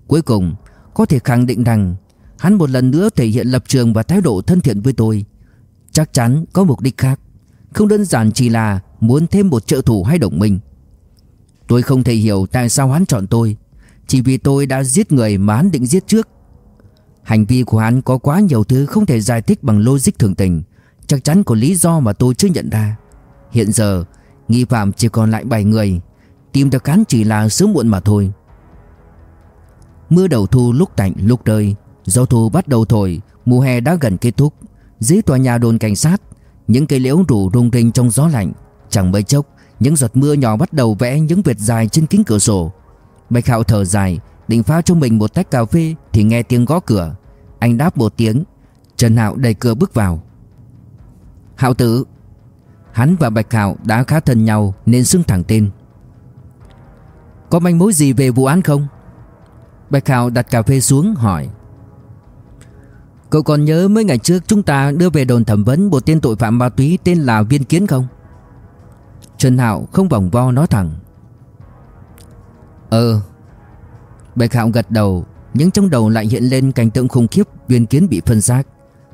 Cuối cùng, Có thể khẳng định rằng Hắn một lần nữa thể hiện lập trường và thái độ thân thiện với tôi. Chắc chắn có mục đích khác. Không đơn giản chỉ là Muốn thêm một trợ thủ hay đồng minh. Tôi không thể hiểu tại sao hắn chọn tôi, Chỉ vì tôi đã giết người mà hắn định giết trước. Hành vi của hắn có quá nhiều thứ không thể giải thích bằng logic thường tình. Chắc chắn có lý do mà tôi chưa nhận ra. Hiện giờ, Nghi phạm chỉ còn lại 7 người. Tìm được hắn chỉ là sớm muộn mà thôi. Mưa đầu thu lúc tạnh, lúc rơi. Gió thu bắt đầu thổi, Mùa hè đã gần kết thúc. Dưới tòa nhà đồn cảnh sát, Những cây liễu rủ rung rinh trong gió lạnh. Chẳng mấy chốc, Những giọt mưa nhỏ bắt đầu vẽ những vệt dài trên kính cửa sổ. Bạch Hạo thở dài, Định pha cho mình một tách cà phê Thì nghe tiếng gõ cửa. Anh đáp một tiếng. Trần Hạo đẩy cửa bước vào. Hạo tử. Hắn và Bạch Hạo đã khá thân nhau Nên xưng thẳng tên. Có manh mối gì về vụ án không? Bạch Hạo đặt cà phê xuống hỏi. Cậu còn nhớ mấy ngày trước chúng ta đưa về đồn thẩm vấn một tên tội phạm ma túy tên là Viên Kiến không? Trần Hạo không vòng vo nói thẳng. Ờ. Bạch Hạo gật đầu, Nhưng trong đầu lại hiện lên cảnh tượng khủng khiếp, Viên Kiến bị phân xác.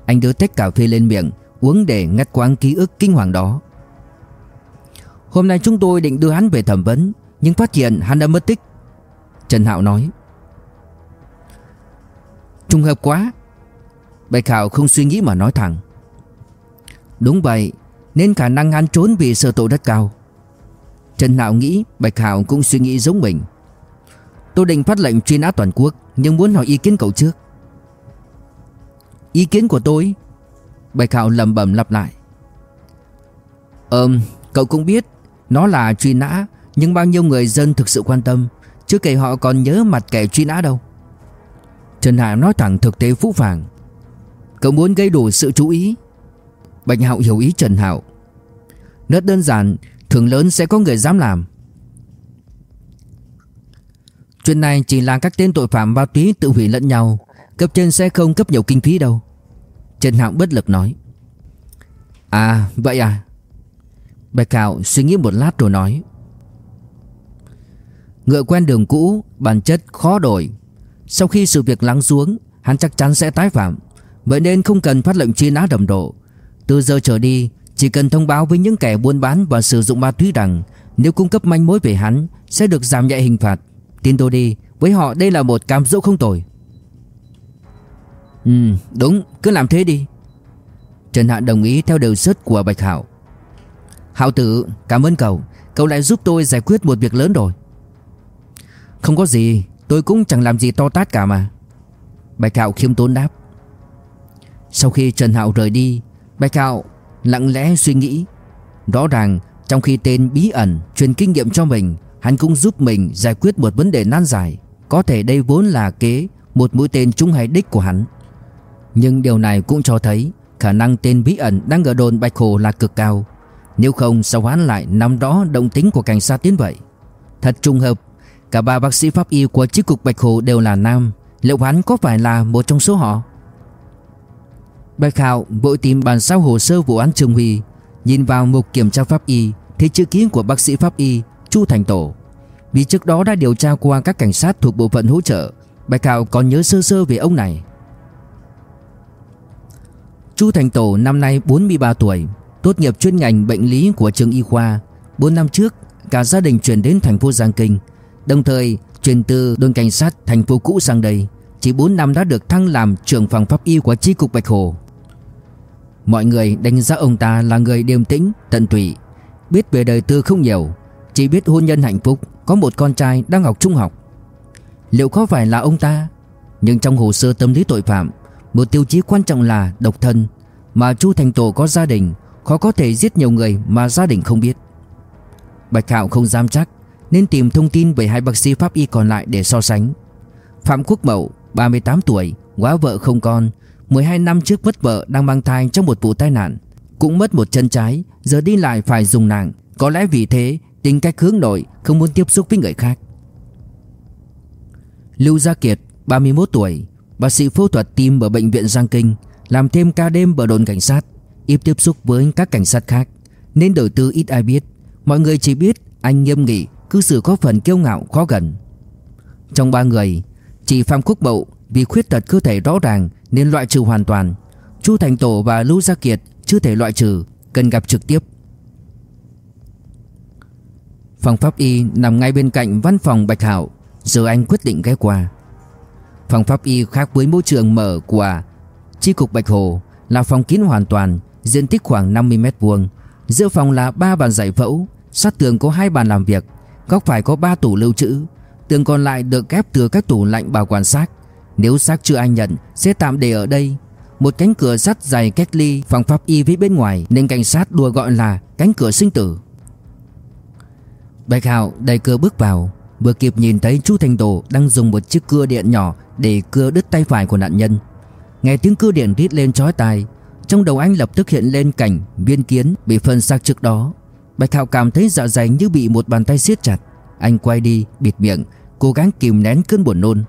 Anh đưa tách cà phê lên miệng, Uống để ngắt quãng ký ức kinh hoàng đó. Hôm nay chúng tôi định đưa hắn về thẩm vấn, Nhưng phát hiện hắn đã mất tích. Trần Hạo nói. Trùng hợp quá Bạch Hạo không suy nghĩ mà nói thẳng. Đúng vậy Nên khả năng hắn trốn vì sợ tội rất cao. Trần Hạo nghĩ Bạch Hạo cũng suy nghĩ giống mình. Tôi định phát lệnh truy nã toàn quốc Nhưng muốn hỏi ý kiến cậu trước. Ý kiến của tôi? Bạch Hạo lầm bầm lặp lại. Ừm, Cậu cũng biết Nó là truy nã Nhưng bao nhiêu người dân thực sự quan tâm Chứ kể họ còn nhớ mặt kẻ truy nã đâu. Trần Hạo nói thẳng thực tế phũ phàng. Cậu muốn gây đủ sự chú ý. Bạch Hạo hiểu ý Trần Hạo. Rất đơn giản Thường lớn sẽ có người dám làm. Chuyện này chỉ là các tên tội phạm ma túy tự hủy lẫn nhau, Cấp trên sẽ không cấp nhiều kinh phí đâu. Trần Hạo bất lực nói. À vậy à? Bạch Hạo suy nghĩ một lát rồi nói. Ngựa quen đường cũ, Bản chất khó đổi. Sau khi sự việc lắng xuống, Hắn chắc chắn sẽ tái phạm. Vậy nên không cần phát lệnh truy nã đầm độ. Từ giờ trở đi, Chỉ cần thông báo với những kẻ buôn bán và sử dụng ma túy rằng Nếu cung cấp manh mối về hắn, Sẽ được giảm nhẹ hình phạt. Tin tôi đi, Với họ đây là một cam dỗ không tồi. Ừ đúng, cứ làm thế đi. Trần Hạ đồng ý theo đề xuất của Bạch Hảo Hảo tử, cảm ơn cậu. Cậu lại giúp tôi giải quyết một việc lớn rồi. Không có gì, Tôi cũng chẳng làm gì to tát cả mà. Bạch Hạo khiêm tốn đáp. Sau khi Trần Hạo rời đi, Bạch Hạo lặng lẽ suy nghĩ. Rõ ràng, trong khi tên bí ẩn truyền kinh nghiệm cho mình, Hắn cũng giúp mình giải quyết một vấn đề nan giải. Có thể đây vốn là kế, Một mũi tên trúng hay đích của hắn. Nhưng điều này cũng cho thấy Khả năng tên bí ẩn đang ở đồn Bạch Hồ là cực cao. Nếu không, sao hắn lại nắm đó động tính của cảnh sát tiến vậy? Thật trùng hợp, Cả ba bác sĩ pháp y của chiếc cục Bạch Hồ đều là nam. Liệu hắn có phải là một trong số họ? Bạch Hạo vội tìm bản sao hồ sơ vụ án Trương Huy. Nhìn vào mục kiểm tra pháp y Thấy chữ ký của bác sĩ pháp y, Chu Thành Tổ. Vì trước đó đã điều tra qua các cảnh sát thuộc bộ phận hỗ trợ, Bạch Hạo còn nhớ sơ sơ về ông này. Chu Thành Tổ năm nay 43 tuổi, Tốt nghiệp chuyên ngành bệnh lý của trường y khoa. 4 năm trước, Cả gia đình chuyển đến thành phố Giang Kinh. Đồng thời, chuyển từ đồn cảnh sát thành phố cũ sang đây. Chỉ 4 năm đã được thăng làm trưởng phòng pháp y của chi cục Bạch Hồ. Mọi người đánh giá ông ta là người điềm tĩnh, tận tụy Biết về đời tư không nhiều Chỉ biết hôn nhân hạnh phúc Có một con trai đang học trung học. Liệu có phải là ông ta? Nhưng trong hồ sơ tâm lý tội phạm Một tiêu chí quan trọng là độc thân Mà Chu Thành Tổ có gia đình Khó có thể giết nhiều người mà gia đình không biết. Bạch Hạo không dám chắc Nên tìm thông tin về hai bác sĩ pháp y còn lại để so sánh. Phạm Quốc Mậu 38 tuổi Quá vợ không con 12 năm trước mất vợ đang mang thai trong một vụ tai nạn. Cũng mất một chân trái, Giờ đi lại phải dùng nàng. Có lẽ vì thế, tính cách hướng nội, Không muốn tiếp xúc với người khác. Lưu Gia Kiệt 31 tuổi, Bác sĩ phẫu thuật tim ở bệnh viện Giang Kinh, Làm thêm ca đêm ở đồn cảnh sát, Ít tiếp xúc với các cảnh sát khác, Nên đời tư ít ai biết. Mọi người chỉ biết anh nghiêm nghị, Cư xử có phần kiêu ngạo, khó gần. Trong ba người, chị Phạm Quốc Bậu vì khuyết tật cơ thể rõ ràng nên loại trừ hoàn toàn. Chu Thành Tổ và Lưu Gia Kiệt chưa thể loại trừ, cần gặp trực tiếp. Phòng pháp y nằm ngay bên cạnh văn phòng Bạch Hảo, giờ anh quyết định ghé qua. Phòng pháp y khác với môi trường mở của chi cục Bạch Hồ là phòng kín hoàn toàn, diện tích khoảng 50 mét vuông. Giữa phòng là ba bàn giải phẫu, sát tường có hai bàn làm việc, góc phải có ba tủ lưu trữ, tường còn lại được ghép từ các tủ lạnh bảo quản xác. Nếu xác chưa ai nhận, Sẽ tạm để ở đây. Một cánh cửa sắt dày cách ly, phòng pháp y với bên ngoài, Nên cảnh sát đùa gọi là cánh cửa sinh tử. Bạch Hạo đẩy cửa bước vào, Vừa kịp nhìn thấy chú Thành tổ Đang dùng một chiếc cưa điện nhỏ Để cưa đứt tay phải của nạn nhân. Nghe tiếng cưa điện rít lên chói tai, Trong đầu anh lập tức hiện lên cảnh Viên kiến bị phân xác trước đó. Bạch Hạo cảm thấy dạ dày như bị một bàn tay siết chặt. Anh quay đi, bịt miệng, Cố gắng kìm nén cơn buồn nôn.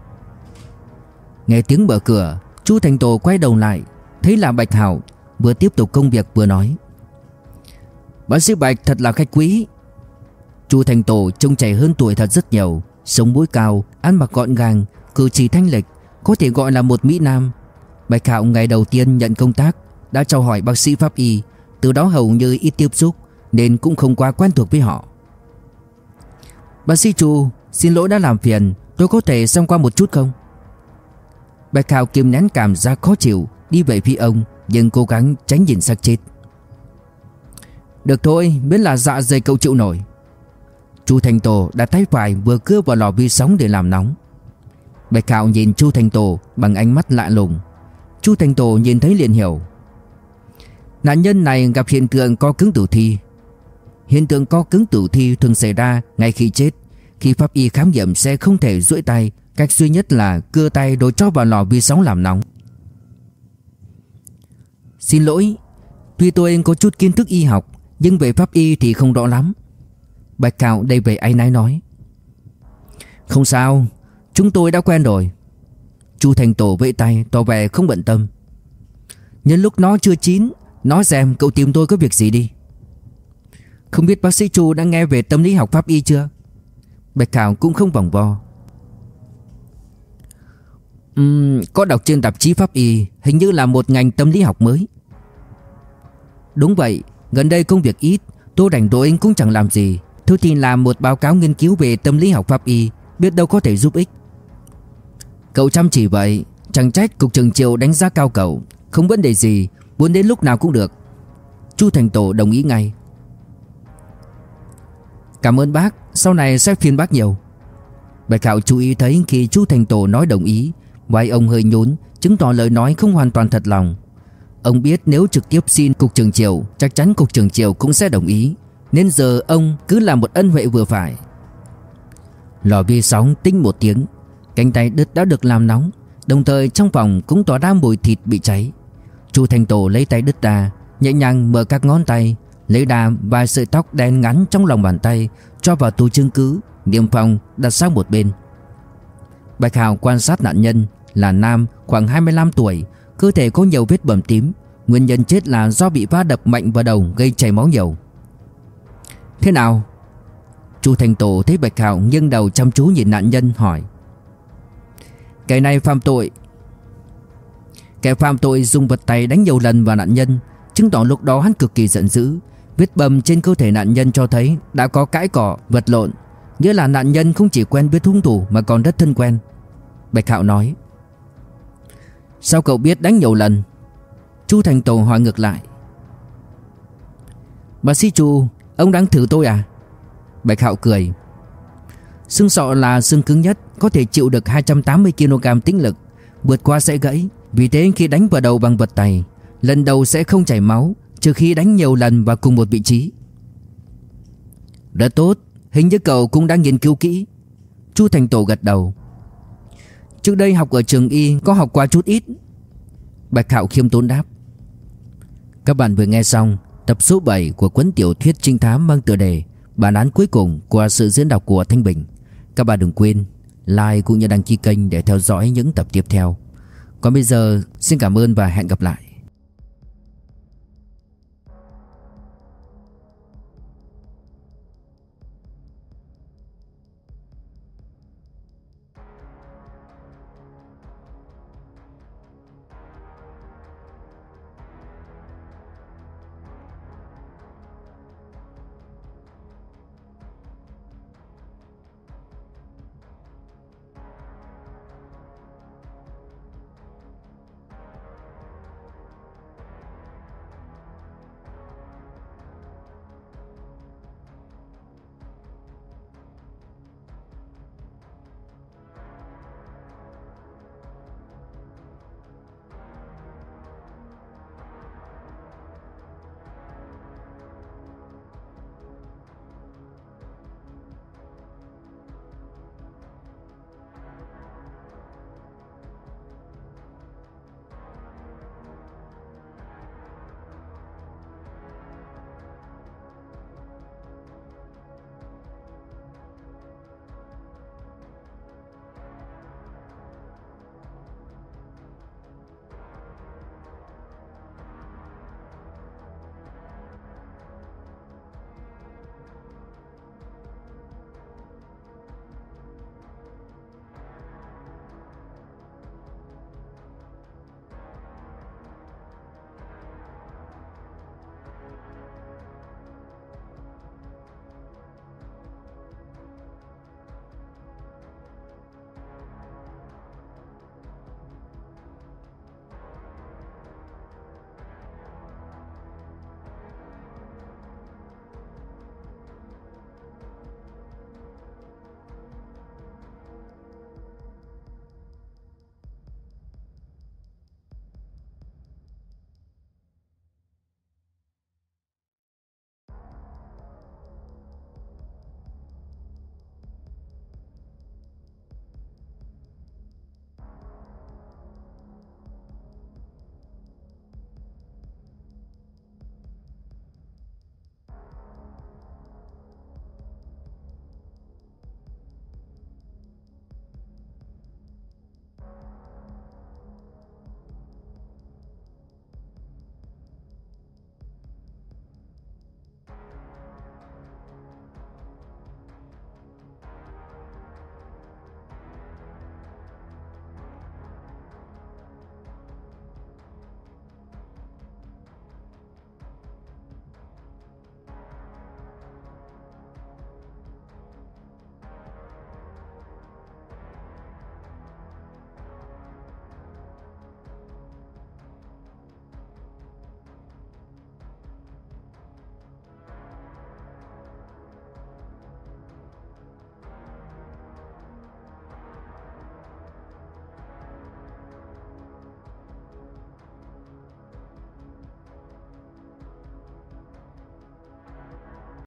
Nghe tiếng mở cửa, Chu Thành Tổ quay đầu lại, Thấy là Bạch Hảo Vừa tiếp tục công việc vừa nói. Bác sĩ Bạch thật là khách quý. Chu Thành Tổ trông trẻ hơn tuổi thật rất nhiều, Sống mũi cao, Ăn mặc gọn gàng, Cử chỉ thanh lịch, Có thể gọi là một Mỹ Nam. Bạch Hạo ngày đầu tiên nhận công tác, Đã chào hỏi bác sĩ pháp y, Từ đó hầu như ít tiếp xúc, Nên cũng không quá quen thuộc với họ. Bác sĩ Chu, Xin lỗi đã làm phiền, Tôi có thể xem qua một chút không? Bạch Hào kiềm nén cảm giác khó chịu, Đi về phía ông, Nhưng cố gắng tránh nhìn xác chết. Được thôi biết là dạ dày cậu chịu nổi. Chu Thành Tổ đã tay phải vừa cưa vào lò vi sóng để làm nóng. Bạch Hạo nhìn Chu Thành Tổ bằng ánh mắt lạ lùng. Chu Thành Tổ nhìn thấy liền hiểu. Nạn nhân này gặp hiện tượng co cứng tử thi. Hiện tượng co cứng tử thi thường xảy ra ngay khi chết, Khi pháp y khám nghiệm sẽ không thể duỗi tay Cách duy nhất là cưa tay rồi cho vào lò vi sóng làm nóng. Xin lỗi, Tuy tôi có chút kiến thức y học, Nhưng về pháp y thì không rõ lắm. Bạch Cạo đây về anh nái nói. Không sao, Chúng tôi đã quen rồi. Chu Thành Tổ vẫy tay, tỏ vẻ không bận tâm. Nhân lúc nó chưa chín Nói xem cậu tìm tôi có việc gì đi. Không biết bác sĩ Chu đã nghe về tâm lý học pháp y chưa? Bạch Cạo cũng không vòng vo. Uhm, có đọc trên tạp chí pháp y Hình như là một ngành tâm lý học mới. Đúng vậy Gần đây công việc ít Tôi rảnh rỗi cũng chẳng làm gì. Thôi thì làm một báo cáo nghiên cứu về tâm lý học pháp y Biết đâu có thể giúp ích. Cậu chăm chỉ vậy Chẳng trách cục trường triệu đánh giá cao cậu. Không vấn đề gì Muốn đến lúc nào cũng được. Chu Thành Tổ đồng ý ngay. Cảm ơn bác Sau này sẽ phiền bác nhiều. Bạch Hạo chú ý thấy khi Chu Thành Tổ nói đồng ý Vai ông hơi nhún, Chứng tỏ lời nói không hoàn toàn thật lòng. Ông biết nếu trực tiếp xin cục trưởng triều, Chắc chắn cục trưởng triều cũng sẽ đồng ý. Nên giờ ông cứ làm một ân huệ vừa phải. Lò vi sóng tinh một tiếng. Cánh tay đứt đã được làm nóng. Đồng thời trong phòng cũng tỏa ra mùi thịt bị cháy. Chu Thành Tổ lấy tay đứt ra, Nhẹ nhàng mở các ngón tay, Lấy đà vài sợi tóc đen ngắn trong lòng bàn tay, Cho vào túi chứng cứ Niệm phòng đặt sang một bên. Bạch Hào quan sát nạn nhân là nam khoảng 25 tuổi, cơ thể có nhiều vết bầm tím, nguyên nhân chết là do bị va đập mạnh vào đầu gây chảy máu nhiều. Thế nào? Chu Thành Tổ thấy Bạch Hào nghiêng đầu chăm chú nhìn nạn nhân hỏi. Cái này phạm tội. Kẻ phạm tội dùng vật tay đánh nhiều lần vào nạn nhân, chứng tỏ lúc đó hắn cực kỳ giận dữ. Vết bầm trên cơ thể nạn nhân cho thấy đã có cãi cỏ, vật lộn, nghĩa là nạn nhân không chỉ quen biết hung thủ mà còn rất thân quen. Bạch Hạo nói, Sao cậu biết đánh nhiều lần? Chu Thành Tổ hỏi ngược lại, Bà sĩ Chu, Ông đang thử tôi à? Bạch Hạo cười, Xương sọ là xương cứng nhất, Có thể chịu được 280kg tính lực. Vượt qua sẽ gãy, Vì thế khi đánh vào đầu bằng vật tay Lần đầu sẽ không chảy máu, Trừ khi đánh nhiều lần vào cùng một vị trí. Rất tốt. Hình như cậu cũng đang nghiên cứu kỹ. Chu Thành Tổ gật đầu. Trước đây học ở trường y Có học qua chút ít. Bạch Hạo khiêm tốn đáp. Các bạn vừa nghe xong Tập số 7 của cuốn tiểu thuyết trinh thám mang tựa đề Bản án cuối cùng qua sự diễn đọc của Thanh Bình. Các bạn đừng quên like cũng như đăng ký kênh để theo dõi những tập tiếp theo. Còn bây giờ, xin cảm ơn và hẹn gặp lại.